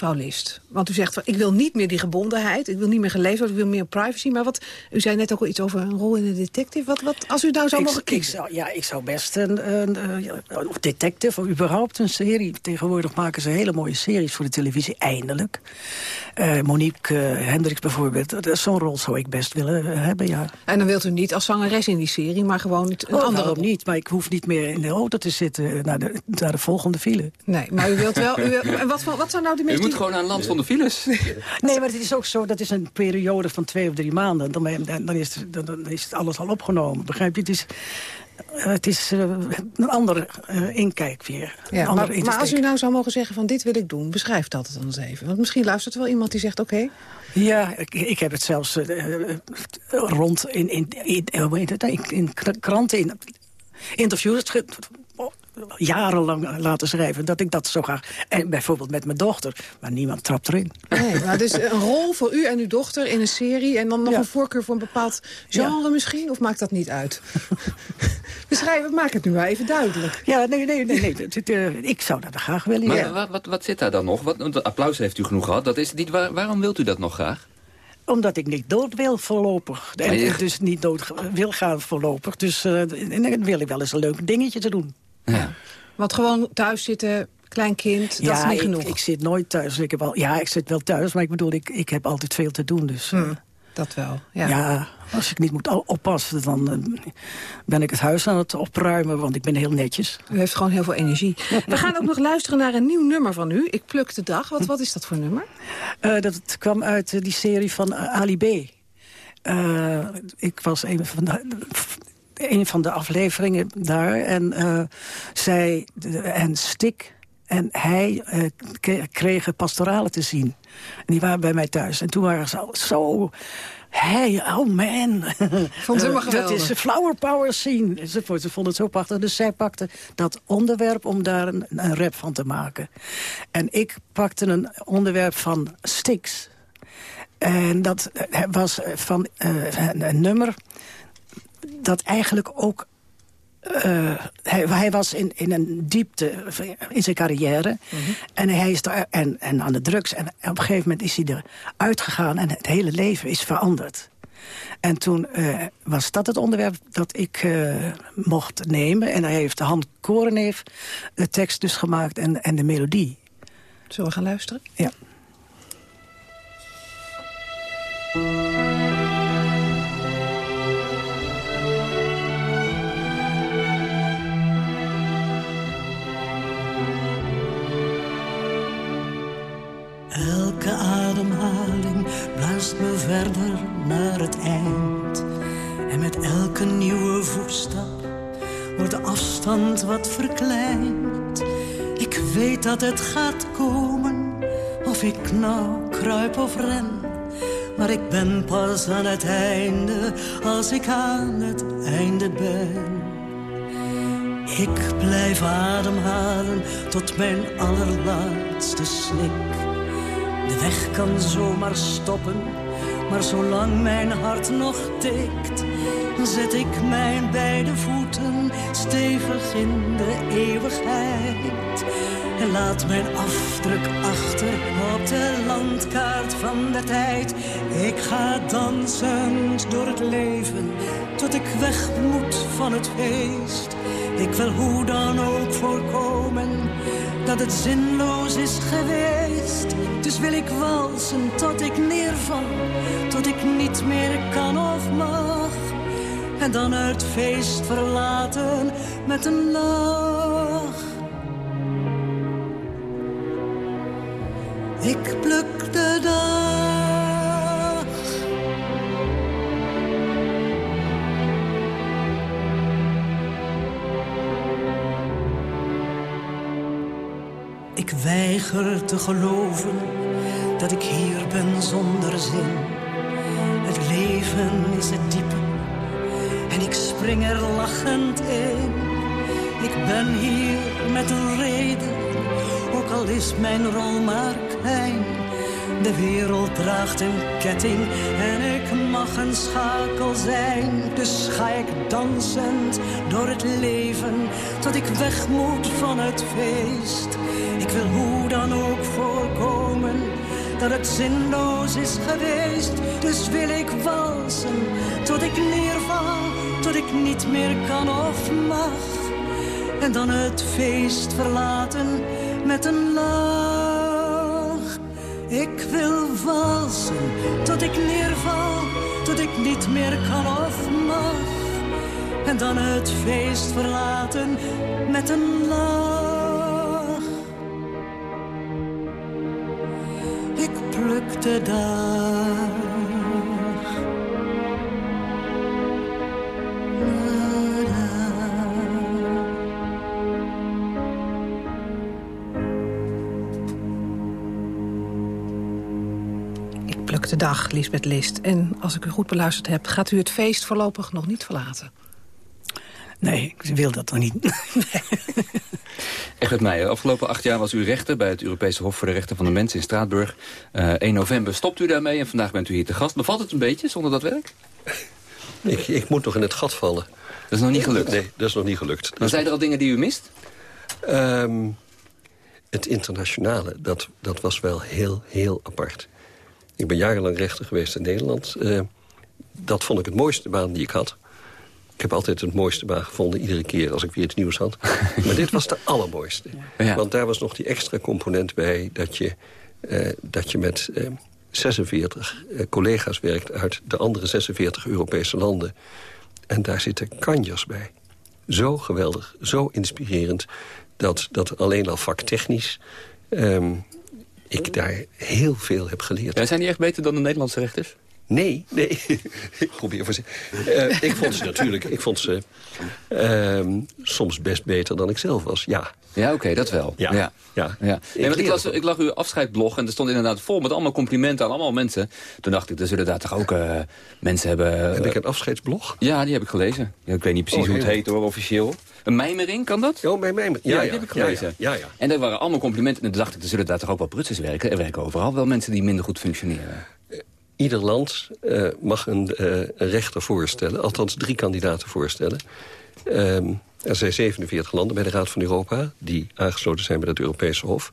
Speaker 11: mevrouw List? Want u zegt, van, ik wil niet meer die gebondenheid. Ik wil niet meer geleefd worden, ik wil meer privacy. Maar wat, u zei net ook al iets over een rol in een detective. Wat, wat, als u nou zou
Speaker 16: ik,
Speaker 11: mogen
Speaker 16: ik
Speaker 11: kiezen.
Speaker 16: zou, ja, ik zou best een, een, eh, of detective of überhaupt een serie. Tegenwoordig maken ze hele mooie series voor de televisie, eindelijk. Eh, Monique eh, Hendricks bijvoorbeeld. Dat- Zo'n rol zou ik best willen eh, hebben, ja.
Speaker 11: En dan wilt u niet als zangeres in die serie, maar gewoon een
Speaker 16: Oh,
Speaker 11: andere
Speaker 16: waarom niet? Maar ik hoef niet meer in de auto te zitten naar de, naar de volgende file.
Speaker 11: Nee, maar u wilt wel... U en wat, voor- wat zou nou de meest
Speaker 14: moet gewoon aan land zonder files.
Speaker 16: Nee, maar het is ook zo, dat is een periode van twee of drie maanden. Dan, dan, is, het- dan, dan is het alles al opgenomen, begrijp je? Het is, eh, het is eh, een andere eh, inkijk weer.
Speaker 11: Ja,
Speaker 16: Een andere
Speaker 11: maar, maar als u nou zou mogen zeggen van dit wil ik doen, beschrijf dat dan eens even. Want misschien luistert er wel iemand die zegt oké.
Speaker 16: Ja, ik, ik heb het zelfs rond in, in, in, hoe heet het? in, in kra- kranten, in interviews... jarenlang laten schrijven dat ik dat zo graag... En bijvoorbeeld met mijn dochter, maar niemand trapt erin.
Speaker 11: Nee, maar dus een rol voor u en uw dochter in een serie... en dan nog een voorkeur voor een bepaald genre misschien? Of maakt dat niet uit? Beschrijf, maak het nu maar even duidelijk.
Speaker 16: Ja, nee, nee, nee. nee. Het, eh, ik zou dat graag willen,
Speaker 14: Maar
Speaker 16: ja.
Speaker 14: wat, wat, wat zit daar dan nog? Wat, want applaus heeft u genoeg gehad. Dat is niet, waar- waarom wilt u dat nog graag?
Speaker 16: Omdat ik niet dood wil voorlopig. En
Speaker 14: je-
Speaker 16: dus niet dood wil gaan voorlopig. Dus eh, dan wil ik wel eens een leuk dingetje te doen.
Speaker 11: Want gewoon thuis zitten, klein kind, dat is niet
Speaker 16: ik,
Speaker 11: genoeg.
Speaker 16: ik zit nooit thuis. Ik heb al, ja, ik zit wel thuis, maar ik bedoel, ik, ik heb altijd veel te doen. Dus, eh,
Speaker 11: dat wel,
Speaker 16: ja.
Speaker 11: ja.
Speaker 16: als ik niet moet oppassen, dan eh, ben ik het huis aan het opruimen. Want ik ben heel netjes.
Speaker 11: U heeft gewoon heel veel energie. We gaan ook nog luisteren naar een nieuw nummer van u. Ik pluk de dag. Wat, wat is dat voor nummer?
Speaker 16: Eh, dat kwam uit die serie van Ali B. Ik was een van de, een van de afleveringen daar. En eh, zij en Stik en hij k- kregen pastoralen te zien. En die waren bij mij thuis. En toen waren ze al zo... Hey, oh man.
Speaker 11: Vond ze helemaal
Speaker 16: dat is een flower power scene. Ze, vond- ze vonden het zo prachtig. Dus zij pakte dat onderwerp om daar een, een rap van te maken. En ik pakte een onderwerp van Styx. En dat eh, was van een, een nummer dat eigenlijk ook... eh, hij, hij was in, in een diepte in zijn carrière. En hij is daar en, en aan de drugs. En op een gegeven moment is hij eruit gegaan. En het hele leven is veranderd. En toen eh, was dat het onderwerp dat ik eh, mocht nemen. En hij heeft Han Koreneef de tekst dus gemaakt en, en de melodie.
Speaker 11: Zullen we gaan luisteren?
Speaker 16: Ja.
Speaker 23: Blaast me verder naar het eind. En met elke nieuwe voetstap wordt de afstand wat verkleind. Ik weet dat het gaat komen, of ik nou kruip of ren. Maar ik ben pas aan het einde, als ik aan het einde ben. Ik blijf ademhalen tot mijn allerlaatste snik. De weg kan zomaar stoppen, maar zolang mijn hart nog tikt, zet ik mijn beide voeten stevig in de eeuwigheid. En laat mijn afdruk achter op de landkaart van de tijd. Ik ga dansend door het leven, tot ik weg moet van het feest. Ik wil hoe dan ook voorkomen dat het zinloos is geweest. Dus wil ik walsen tot ik neerval, tot ik niet meer kan of mag. En dan het feest verlaten met een lach. Ik pluk de dag. Te geloven dat ik hier ben zonder zin. Het leven is het diepe en ik spring er lachend in. Ik ben hier met een reden, ook al is mijn rol maar klein. De wereld draagt een ketting en ik mag een schakel zijn. Dus ga ik dansend door het leven tot ik weg moet van het feest. Ik wil hoe dan ook voorkomen dat het zinloos is geweest. Dus wil ik walsen tot ik neerval, tot ik niet meer kan of mag. En dan het feest verlaten met een lach. Ik wil walsen tot ik neerval, tot ik niet meer kan of mag. En dan het feest verlaten met een lach. Dag.
Speaker 11: Ik pluk de dag, Lisbeth List. En als ik u goed beluisterd heb, gaat u het feest voorlopig nog niet verlaten.
Speaker 16: Nee, ik wil dat toch niet.
Speaker 14: Egbert Meijer, afgelopen acht jaar was u rechter... bij het Europese Hof voor de Rechten van de Mens in Straatsburg. Eh 1 november stopt u daarmee en vandaag bent u hier te gast. Bevalt het een beetje zonder dat werk?
Speaker 15: Ik, ik moet nog in het gat vallen.
Speaker 14: Dat is nog niet gelukt?
Speaker 15: Nee, dat is nog niet gelukt.
Speaker 14: Maar zijn er al dingen die u mist?
Speaker 15: Ehm, het internationale, dat, dat was wel heel, heel apart. Ik ben jarenlang rechter geweest in Nederland. Eh, dat vond ik het mooiste baan die ik had. Ik heb altijd het mooiste baan gevonden, iedere keer als ik weer het nieuws had. maar dit was de allermooiste.
Speaker 14: Ja.
Speaker 15: Want daar was nog die extra component bij dat je, eh, dat je met eh, 46 eh, collega's werkt uit de andere 46 Europese landen. En daar zitten kanjers bij. Zo geweldig, zo inspirerend, dat, dat alleen al vaktechnisch... ehm, ik daar heel veel heb geleerd.
Speaker 14: Ja, zijn die echt beter dan de Nederlandse rechters?
Speaker 15: Nee, nee. ik probeer voor ze. Eh, ik vond ze natuurlijk, ik vond ze ehm, soms best beter dan ik zelf was, ja.
Speaker 14: Ja, oké, dat wel.
Speaker 15: Ja.
Speaker 14: ja.
Speaker 15: ja.
Speaker 14: Ja. Nee, want ik,
Speaker 15: leer
Speaker 14: las, ik lag uw afscheidblog en er stond inderdaad vol met allemaal complimenten aan allemaal mensen. Toen dacht ik, er zullen daar toch ook eh, mensen hebben...
Speaker 15: Heb ik een afscheidsblog?
Speaker 14: Ja, die heb ik gelezen. Ja, ik weet niet precies
Speaker 15: Oh,
Speaker 14: hoe het heet hoor, officieel. Een mijmering, kan dat?
Speaker 15: Oh, mijn mijmering.
Speaker 14: Ja,
Speaker 15: Ja,
Speaker 14: die
Speaker 15: ja,
Speaker 14: heb ik
Speaker 15: ja,
Speaker 14: gelezen.
Speaker 15: ja, ja.
Speaker 14: En er waren allemaal complimenten. En toen dacht ik, er zullen daar toch ook wel prutsers werken. Er werken overal wel mensen die minder goed functioneren.
Speaker 15: Ieder land eh, mag een, eh, een rechter voorstellen. Althans, drie kandidaten voorstellen. Ehm, er zijn 47 landen bij de Raad van Europa... die aangesloten zijn bij het Europese Hof.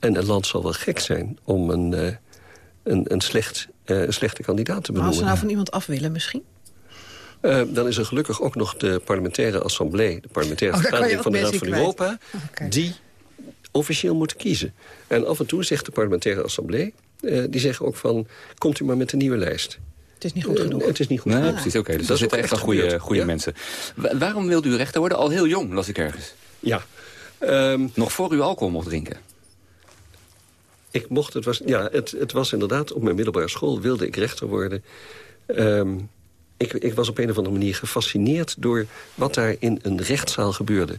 Speaker 15: En een land zal wel gek zijn om een, eh, een, een, slecht, een slechte kandidaat te
Speaker 11: Maar als
Speaker 15: benoemen.
Speaker 11: ze nou van iemand af willen misschien?
Speaker 15: Eh, dan is er gelukkig ook nog de parlementaire assemblee... de parlementaire
Speaker 11: Oh,
Speaker 15: vergadering van de Raad van Europa... Die officieel moeten kiezen. En af en toe zegt de parlementaire assemblee... eh, die zeggen ook van, komt u maar met een nieuwe lijst.
Speaker 11: Het is niet goed
Speaker 15: Eh,
Speaker 11: genoeg.
Speaker 15: het is niet goed
Speaker 14: Nee,
Speaker 15: genoeg.
Speaker 14: precies. Oké, dus
Speaker 15: Dat
Speaker 14: daar zitten echt wel goede, goede
Speaker 15: Ja.
Speaker 14: mensen. Wa- waarom wilde u rechter worden? Al heel jong, las ik ergens.
Speaker 15: Ja. Ehm,
Speaker 14: Nog voor u alcohol mocht drinken.
Speaker 15: Ik mocht, het was, ja, het, het was inderdaad, op mijn middelbare school wilde ik rechter worden. Ehm, ik, ik was op een of andere manier gefascineerd door wat daar in een rechtszaal gebeurde.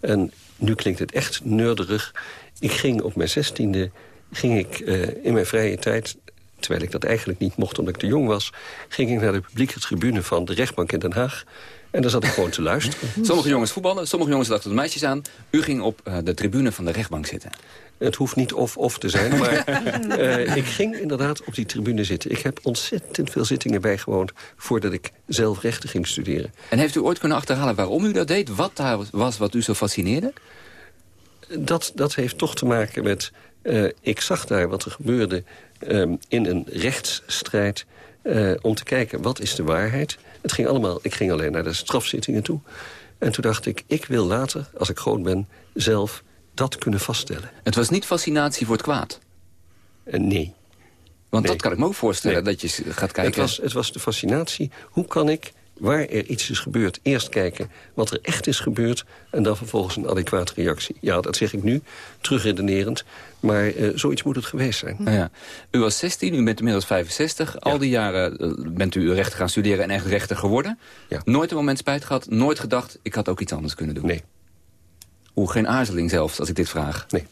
Speaker 15: En nu klinkt het echt neurderig. Ik ging op mijn zestiende, ging ik eh, in mijn vrije tijd... terwijl ik dat eigenlijk niet mocht omdat ik te jong was... ging ik naar de publieke tribune van de rechtbank in Den Haag... En daar zat ik gewoon te luisteren.
Speaker 14: Sommige jongens voetballen, sommige jongens dachten de meisjes aan. U ging op eh, de tribune van de rechtbank zitten.
Speaker 15: Het hoeft niet of-of te zijn, maar eh, ik ging inderdaad op die tribune zitten. Ik heb ontzettend veel zittingen bijgewoond voordat ik zelf rechten ging studeren.
Speaker 14: En heeft u ooit kunnen achterhalen waarom u dat deed? Wat daar was wat u zo fascineerde?
Speaker 15: Dat, dat heeft toch te maken met... eh, ik zag daar wat er gebeurde ehm, in een rechtsstrijd... eh, om te kijken, wat is de waarheid? Het ging allemaal, ik ging alleen naar de strafzittingen toe. En toen dacht ik, ik wil later, als ik groot ben, zelf dat kunnen vaststellen.
Speaker 14: Het was niet fascinatie voor het kwaad?
Speaker 15: Eh, nee.
Speaker 14: Want
Speaker 15: Nee.
Speaker 14: dat kan ik me ook voorstellen, dat je gaat kijken...
Speaker 15: Het was, het was de fascinatie. Hoe kan ik, waar er iets is gebeurd, eerst kijken wat er echt is gebeurd... en dan vervolgens een adequate reactie. Ja, dat zeg ik nu, terugredenerend. Maar eh, zoiets moet het geweest zijn.
Speaker 14: Nou ja. U was 16, u bent inmiddels 65. Al die jaren eh, bent u rechter gaan studeren en echt rechter geworden. Nooit een moment spijt gehad, nooit gedacht... ik had ook iets anders kunnen doen.
Speaker 15: Nee.
Speaker 14: Hoe, geen aarzeling zelfs, als ik dit vraag.
Speaker 15: Nee.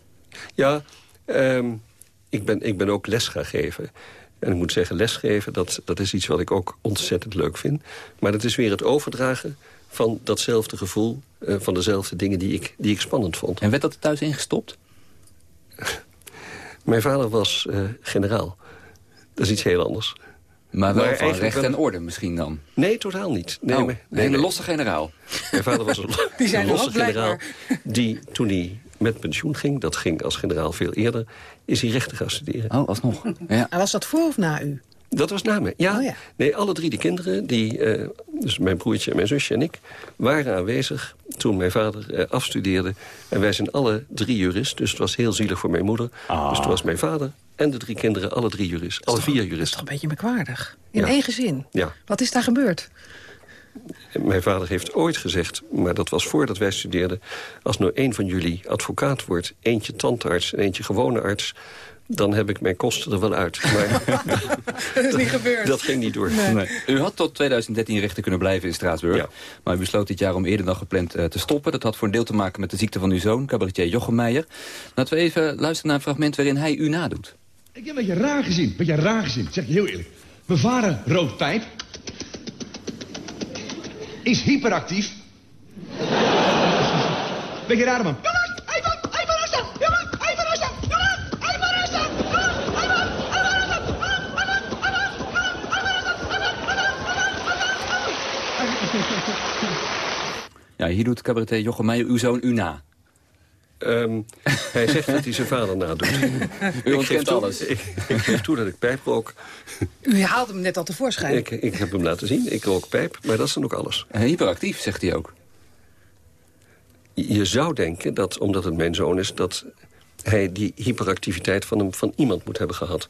Speaker 15: Ja, ehm, ik, ben, ik ben ook les gaan geven. En ik moet zeggen, lesgeven, dat, dat is iets wat ik ook ontzettend leuk vind. Maar dat is weer het overdragen van datzelfde gevoel... eh, van dezelfde dingen die ik, die ik spannend vond.
Speaker 14: En werd dat er thuis ingestopt?
Speaker 15: Mijn vader was eh, generaal. Dat is iets heel anders.
Speaker 14: Maar wel van recht
Speaker 15: wel-
Speaker 14: en orde misschien dan?
Speaker 15: Nee, totaal niet. Nee,
Speaker 14: Oh,
Speaker 15: maar-
Speaker 14: een hele losse generaal.
Speaker 15: Mijn vader was een,
Speaker 11: Die zijn
Speaker 15: een losse generaal. Die, toen hij met pensioen ging, dat ging als generaal veel eerder... is hij rechten gaan studeren.
Speaker 14: Oh, alsnog. Ja.
Speaker 11: En was dat voor of na u?
Speaker 15: Dat was na me, ja.
Speaker 11: Oh ja.
Speaker 15: Nee, alle drie de kinderen, die, eh, dus mijn broertje en mijn zusje en ik... waren aanwezig toen mijn vader eh, afstudeerde. En wij zijn alle drie jurist, dus het was heel zielig voor mijn moeder.
Speaker 14: Ah.
Speaker 15: Dus toen was mijn vader en de drie kinderen alle drie jurist. Alle vier
Speaker 11: Dat is
Speaker 15: juristen.
Speaker 11: toch een beetje merkwaardig. In
Speaker 15: Ja.
Speaker 11: één gezin.
Speaker 15: Ja.
Speaker 11: Wat is daar gebeurd?
Speaker 15: Mijn vader heeft ooit gezegd, maar dat was voordat wij studeerden... als nou één van jullie advocaat wordt, eentje tandarts en eentje gewone arts... dan heb ik mijn kosten er wel uit. Maar
Speaker 11: dat is niet gebeurd.
Speaker 15: Dat ging niet door.
Speaker 14: Nee. U had tot 2013 rechter kunnen blijven in Straatsburg. Maar u besloot dit jaar om eerder dan gepland uh, te stoppen. Dat had voor een deel te maken met de ziekte van uw zoon, cabaretier Jochem Meijer. Laten we even luisteren naar een fragment waarin hij u nadoet.
Speaker 26: Ik heb een beetje raar gezien. Een beetje raar gezien, zeg je heel eerlijk. Mijn vader rookt pijp. Is hyperactief. Beetje raar man.
Speaker 14: Ja, hier doet cabaretier Jochem Meijer uw zoon u na.
Speaker 15: Um, hij zegt dat hij zijn vader nadoet.
Speaker 14: U ontkent alles.
Speaker 15: Ik, ik, geef toe dat ik pijp rook.
Speaker 11: U haalt hem net al tevoorschijn.
Speaker 15: Ik, ik heb hem laten zien. Ik rook pijp, maar dat is dan ook alles.
Speaker 14: Hyperactief, zegt hij ook.
Speaker 15: Je zou denken dat, omdat het mijn zoon is... dat hij die hyperactiviteit van, hem, van iemand moet hebben gehad.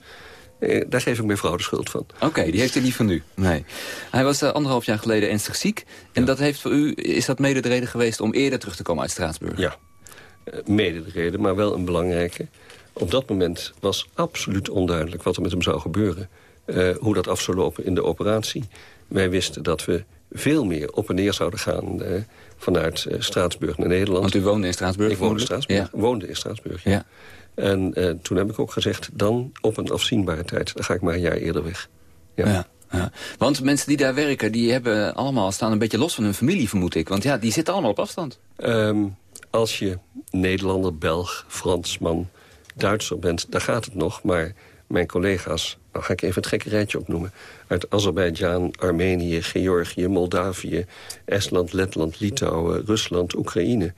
Speaker 15: Eh, daar geef ik mijn vrouw de schuld van.
Speaker 14: Oké, die heeft hij niet van u. Nee. Hij was uh, anderhalf jaar geleden ernstig ziek. En dat heeft voor u, is dat mede de reden geweest om eerder terug te komen uit Straatsburg?
Speaker 15: Ja, mede de reden, maar wel een belangrijke. Op dat moment was absoluut onduidelijk wat er met hem zou gebeuren. Uh, hoe dat af zou lopen in de operatie. Wij wisten dat we veel meer op en neer zouden gaan vanuit Straatsburg naar Nederland.
Speaker 14: Want u woonde in Straatsburg?
Speaker 15: Ik woonde in Straatsburg. Ja. Woonde in Straatsburg, ja. ja. En toen heb ik ook gezegd, dan op een afzienbare tijd. Dan ga ik maar een jaar eerder weg.
Speaker 14: Ja. ja. Ja. Want mensen die daar werken, die hebben allemaal staan een beetje los van hun familie, vermoed ik. Want ja, die zitten allemaal op afstand.
Speaker 15: Um, als je Nederlander, Belg, Fransman, Duitser bent, dan gaat het nog. Maar mijn collega's, nou ga ik even het gekke rijtje opnoemen... uit Azerbeidzjan, Armenië, Georgië, Moldavië... Estland, Letland, Litouwen, Rusland, Oekraïne...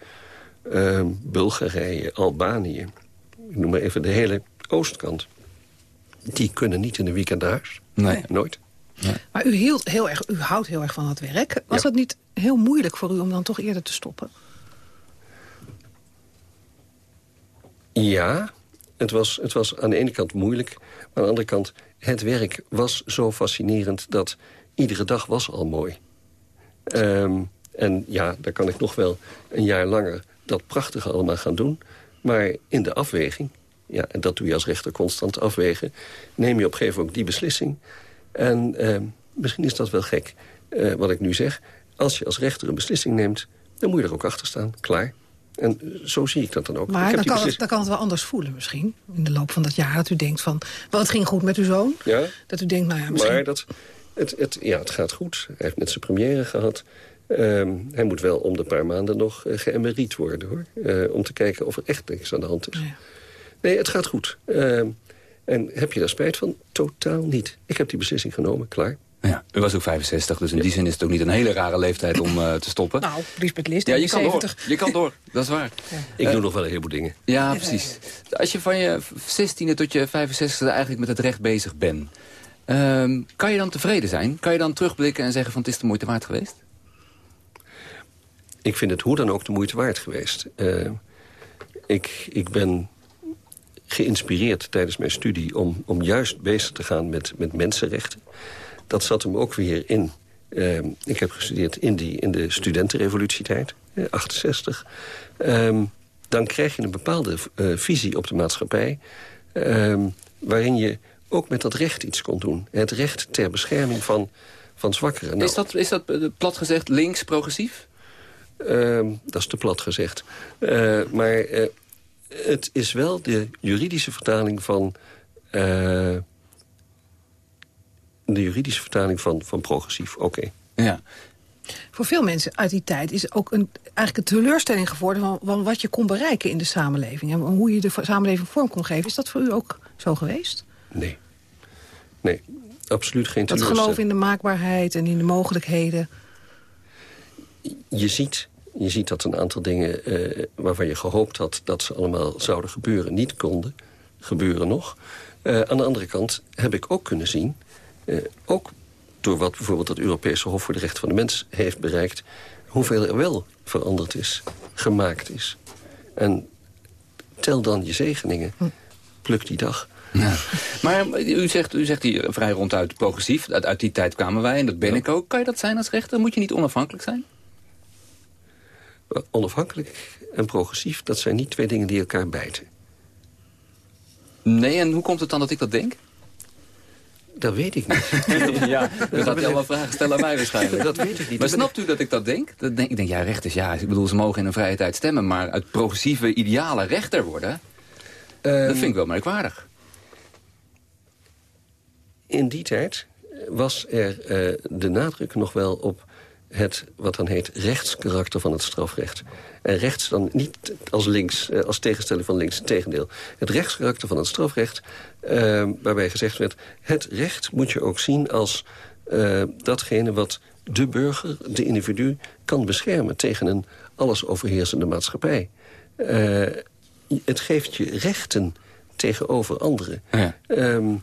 Speaker 15: Um, Bulgarije, Albanië ik noem maar even de hele oostkant... die kunnen niet in de weekend huis.
Speaker 14: Nee.
Speaker 15: Nooit.
Speaker 11: Ja. Maar u, hield heel erg, u houdt heel erg van het werk. Was ja. dat niet heel moeilijk voor u om dan toch eerder te stoppen?
Speaker 15: Ja, het was, het was aan de ene kant moeilijk. Maar aan de andere kant, het werk was zo fascinerend... dat iedere dag was al mooi. Um, en ja, daar kan ik nog wel een jaar langer dat prachtige allemaal gaan doen... Maar in de afweging, ja, en dat doe je als rechter constant afwegen... neem je op een gegeven moment ook die beslissing. En eh, misschien is dat wel gek, eh, wat ik nu zeg. Als je als rechter een beslissing neemt, dan moet je er ook achter staan. Klaar. En zo zie ik dat dan ook.
Speaker 11: Maar dan kan, het, dan kan het wel anders voelen misschien. In de loop van dat jaar dat u denkt van... Wel, het ging goed met uw zoon.
Speaker 15: Ja.
Speaker 11: Dat u denkt, nou ja, misschien...
Speaker 15: Maar dat, het, het, ja, het gaat goed. Hij heeft net zijn première gehad. Um, hij moet wel om de paar maanden nog uh, geëmeriet worden, hoor. Uh, om te kijken of er echt niks aan de hand is. Ja. Nee, het gaat goed. Uh, en heb je daar spijt van? Totaal niet. Ik heb die beslissing genomen, klaar.
Speaker 14: Ja, u was ook 65, dus in die zin is het ook niet een hele rare leeftijd om uh, te stoppen.
Speaker 11: Nou, Lisbeth List,
Speaker 14: ja, je
Speaker 11: 70.
Speaker 14: kan door. Je kan door, dat is waar.
Speaker 15: Ja. Ik uh, doe nog wel een heleboel dingen.
Speaker 14: Ja, precies. Als je van je 16e tot je 65e eigenlijk met het recht bezig bent... Um, kan je dan tevreden zijn? Kan je dan terugblikken en zeggen van het is de moeite waard geweest?
Speaker 15: ik vind het hoe dan ook de moeite waard geweest. Uh, ik, ik ben geïnspireerd tijdens mijn studie om, om juist bezig te gaan met, met mensenrechten. Dat zat hem ook weer in. Uh, ik heb gestudeerd in, die, in de studentenrevolutietijd, eh, 68. Uh, dan krijg je een bepaalde uh, visie op de maatschappij... waarin je ook met dat recht iets kon doen. Het recht ter bescherming van, van zwakkeren.
Speaker 14: Nou, is, dat, is dat plat gezegd links progressief?
Speaker 15: Dat is te plat gezegd. Uh, maar het is wel de juridische vertaling van... De juridische vertaling van, van progressief, oké. Okay.
Speaker 14: Ja.
Speaker 11: Voor veel mensen uit die tijd is ook een, eigenlijk een teleurstelling geworden... Van, van wat je kon bereiken in de samenleving. En hoe je de samenleving vorm kon geven. Is dat voor u ook zo geweest?
Speaker 15: Nee. Nee, absoluut geen
Speaker 11: dat
Speaker 15: teleurstelling.
Speaker 11: Dat geloof in de maakbaarheid en in de mogelijkheden
Speaker 15: je ziet, je ziet dat een aantal dingen uh, waarvan je gehoopt had... dat ze allemaal zouden gebeuren, niet konden gebeuren nog. Uh, aan de andere kant heb ik ook kunnen zien... Uh, ook door wat bijvoorbeeld het Europese Hof voor de Rechten van de Mens heeft bereikt... hoeveel er wel veranderd is, gemaakt is. En tel dan je zegeningen. Pluk die dag.
Speaker 14: Ja. Maar u zegt, u zegt hier vrij ronduit progressief. Uit, uit die tijd kwamen wij en dat ben ja. ik ook. Kan je dat zijn als rechter? Moet je niet onafhankelijk zijn?
Speaker 15: Onafhankelijk en progressief, dat zijn niet twee dingen die elkaar bijten.
Speaker 14: Nee, en hoe komt het dan dat ik dat denk?
Speaker 15: Dat weet ik niet.
Speaker 14: ja, dan gaat hij allemaal vragen stellen aan mij waarschijnlijk.
Speaker 15: Dat weet ik niet.
Speaker 14: Maar snapt u dat ik dat denk? dat denk ik denk, ja, rechters, ja, ik bedoel, ze mogen in een vrije tijd stemmen... maar uit progressieve ideale rechter worden, dat
Speaker 15: Ehm,
Speaker 14: vind ik wel merkwaardig.
Speaker 15: In die tijd was er eh, de nadruk nog wel op het, wat dan heet, rechtskarakter van het strafrecht. En rechts dan niet als links, eh, als tegenstelling van links, tegendeel. Het rechtskarakter van het strafrecht, eh, waarbij gezegd werd... het recht moet je ook zien als eh, datgene wat de burger, de individu... kan beschermen tegen een alles overheersende maatschappij. Het geeft je rechten tegenover anderen. Ehm,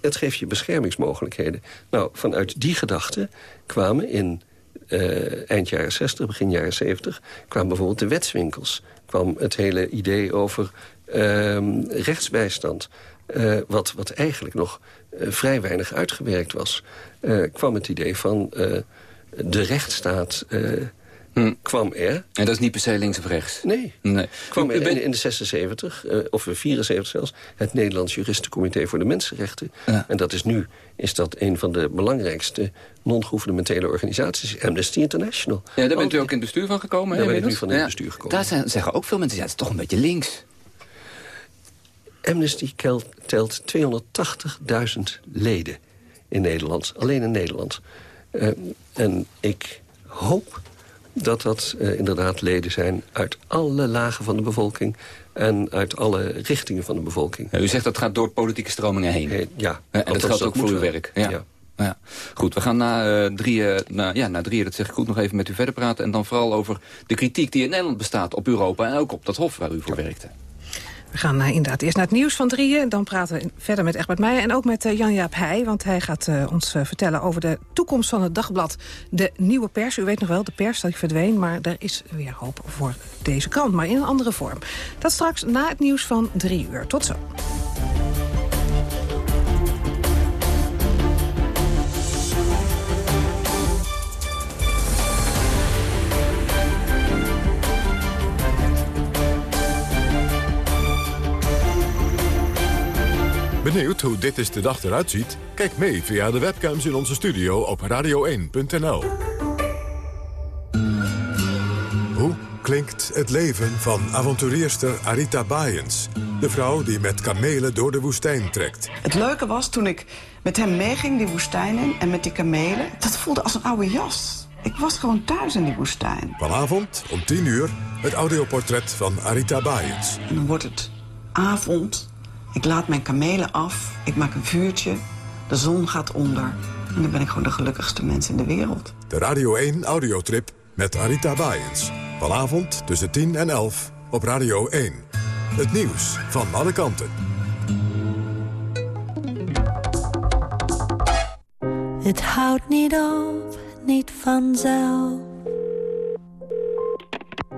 Speaker 15: het geeft je beschermingsmogelijkheden. Nou, vanuit die gedachte kwamen in eh, eind jaren 60, begin jaren 70... kwamen bijvoorbeeld de wetswinkels. kwam het hele idee over ehm, rechtsbijstand. eh, wat, wat eigenlijk nog eh, vrij weinig uitgewerkt was. Kwam het idee van de rechtsstaat eh, kwam er.
Speaker 14: En dat is niet per se links of rechts?
Speaker 15: Nee.
Speaker 14: nee.
Speaker 15: kwam er in, in de 76, eh, of 74 zelfs... het Nederlands Juristencomité voor de Mensenrechten. En dat is nu is dat een van de belangrijkste non-gouvernementele organisaties. Amnesty International.
Speaker 14: Ja, daar bent u ook in het bestuur van gekomen,
Speaker 15: Daar
Speaker 14: hè,
Speaker 15: ben ik nu van in het
Speaker 14: Ja.
Speaker 15: bestuur gekomen.
Speaker 14: Daar zijn, zeggen ook veel mensen, ja, het is toch een beetje links.
Speaker 15: Amnesty telt 280.000 leden in Nederland. Alleen in Nederland. Eh, en ik hoop dat dat eh, inderdaad leden zijn uit alle lagen van de bevolking... en uit alle richtingen van de bevolking.
Speaker 14: Ja, u zegt dat gaat door politieke stromingen heen.
Speaker 15: ja.
Speaker 14: en dat geldt ook voor uw werk. Ja.
Speaker 15: Ja.
Speaker 14: Ja. Goed, we gaan na eh, drieën, na, ja, na drieën, dat zeg ik goed, nog even met u verder praten. En dan vooral over de kritiek die in Nederland bestaat op Europa... en ook op dat hof waar u voor werkte.
Speaker 11: We gaan eh, inderdaad eerst naar het nieuws van drieën. Dan praten we verder met Egbert Meijer en ook met eh, Jan-Jaap Heij. Want hij gaat eh, ons vertellen over de toekomst van het dagblad De Nieuwe Pers. U weet nog wel, de pers dat verdween. Maar er is weer hoop voor deze krant, maar in een andere vorm. Dat straks na het nieuws van drie uur. Tot zo.
Speaker 1: Benieuwd hoe dit is de dag eruit ziet? Kijk mee via de webcams in onze studio op radio1.nl. Hoe klinkt het leven van avonturierster Arita Bayens? De vrouw die met kamelen door de woestijn trekt.
Speaker 27: Het leuke was toen ik met hem meeging die woestijn in en met die kamelen. Dat voelde als een oude jas. Ik was gewoon thuis in die woestijn.
Speaker 1: Vanavond om 10 uur het audioportret van Arita Bayens.
Speaker 27: En dan wordt het avond. Ik laat mijn kamelen af. Ik maak een vuurtje. De zon gaat onder. En dan ben ik gewoon de gelukkigste mens in de wereld.
Speaker 1: De Radio 1 audiotrip met Arita Bayens. Vanavond tussen 10 en 11 op Radio 1. Het nieuws van alle kanten.
Speaker 28: Het houdt niet op, niet vanzelf.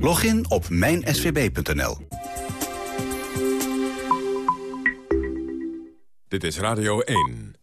Speaker 29: Log in op mijnsvb.nl.
Speaker 1: Dit is Radio 1.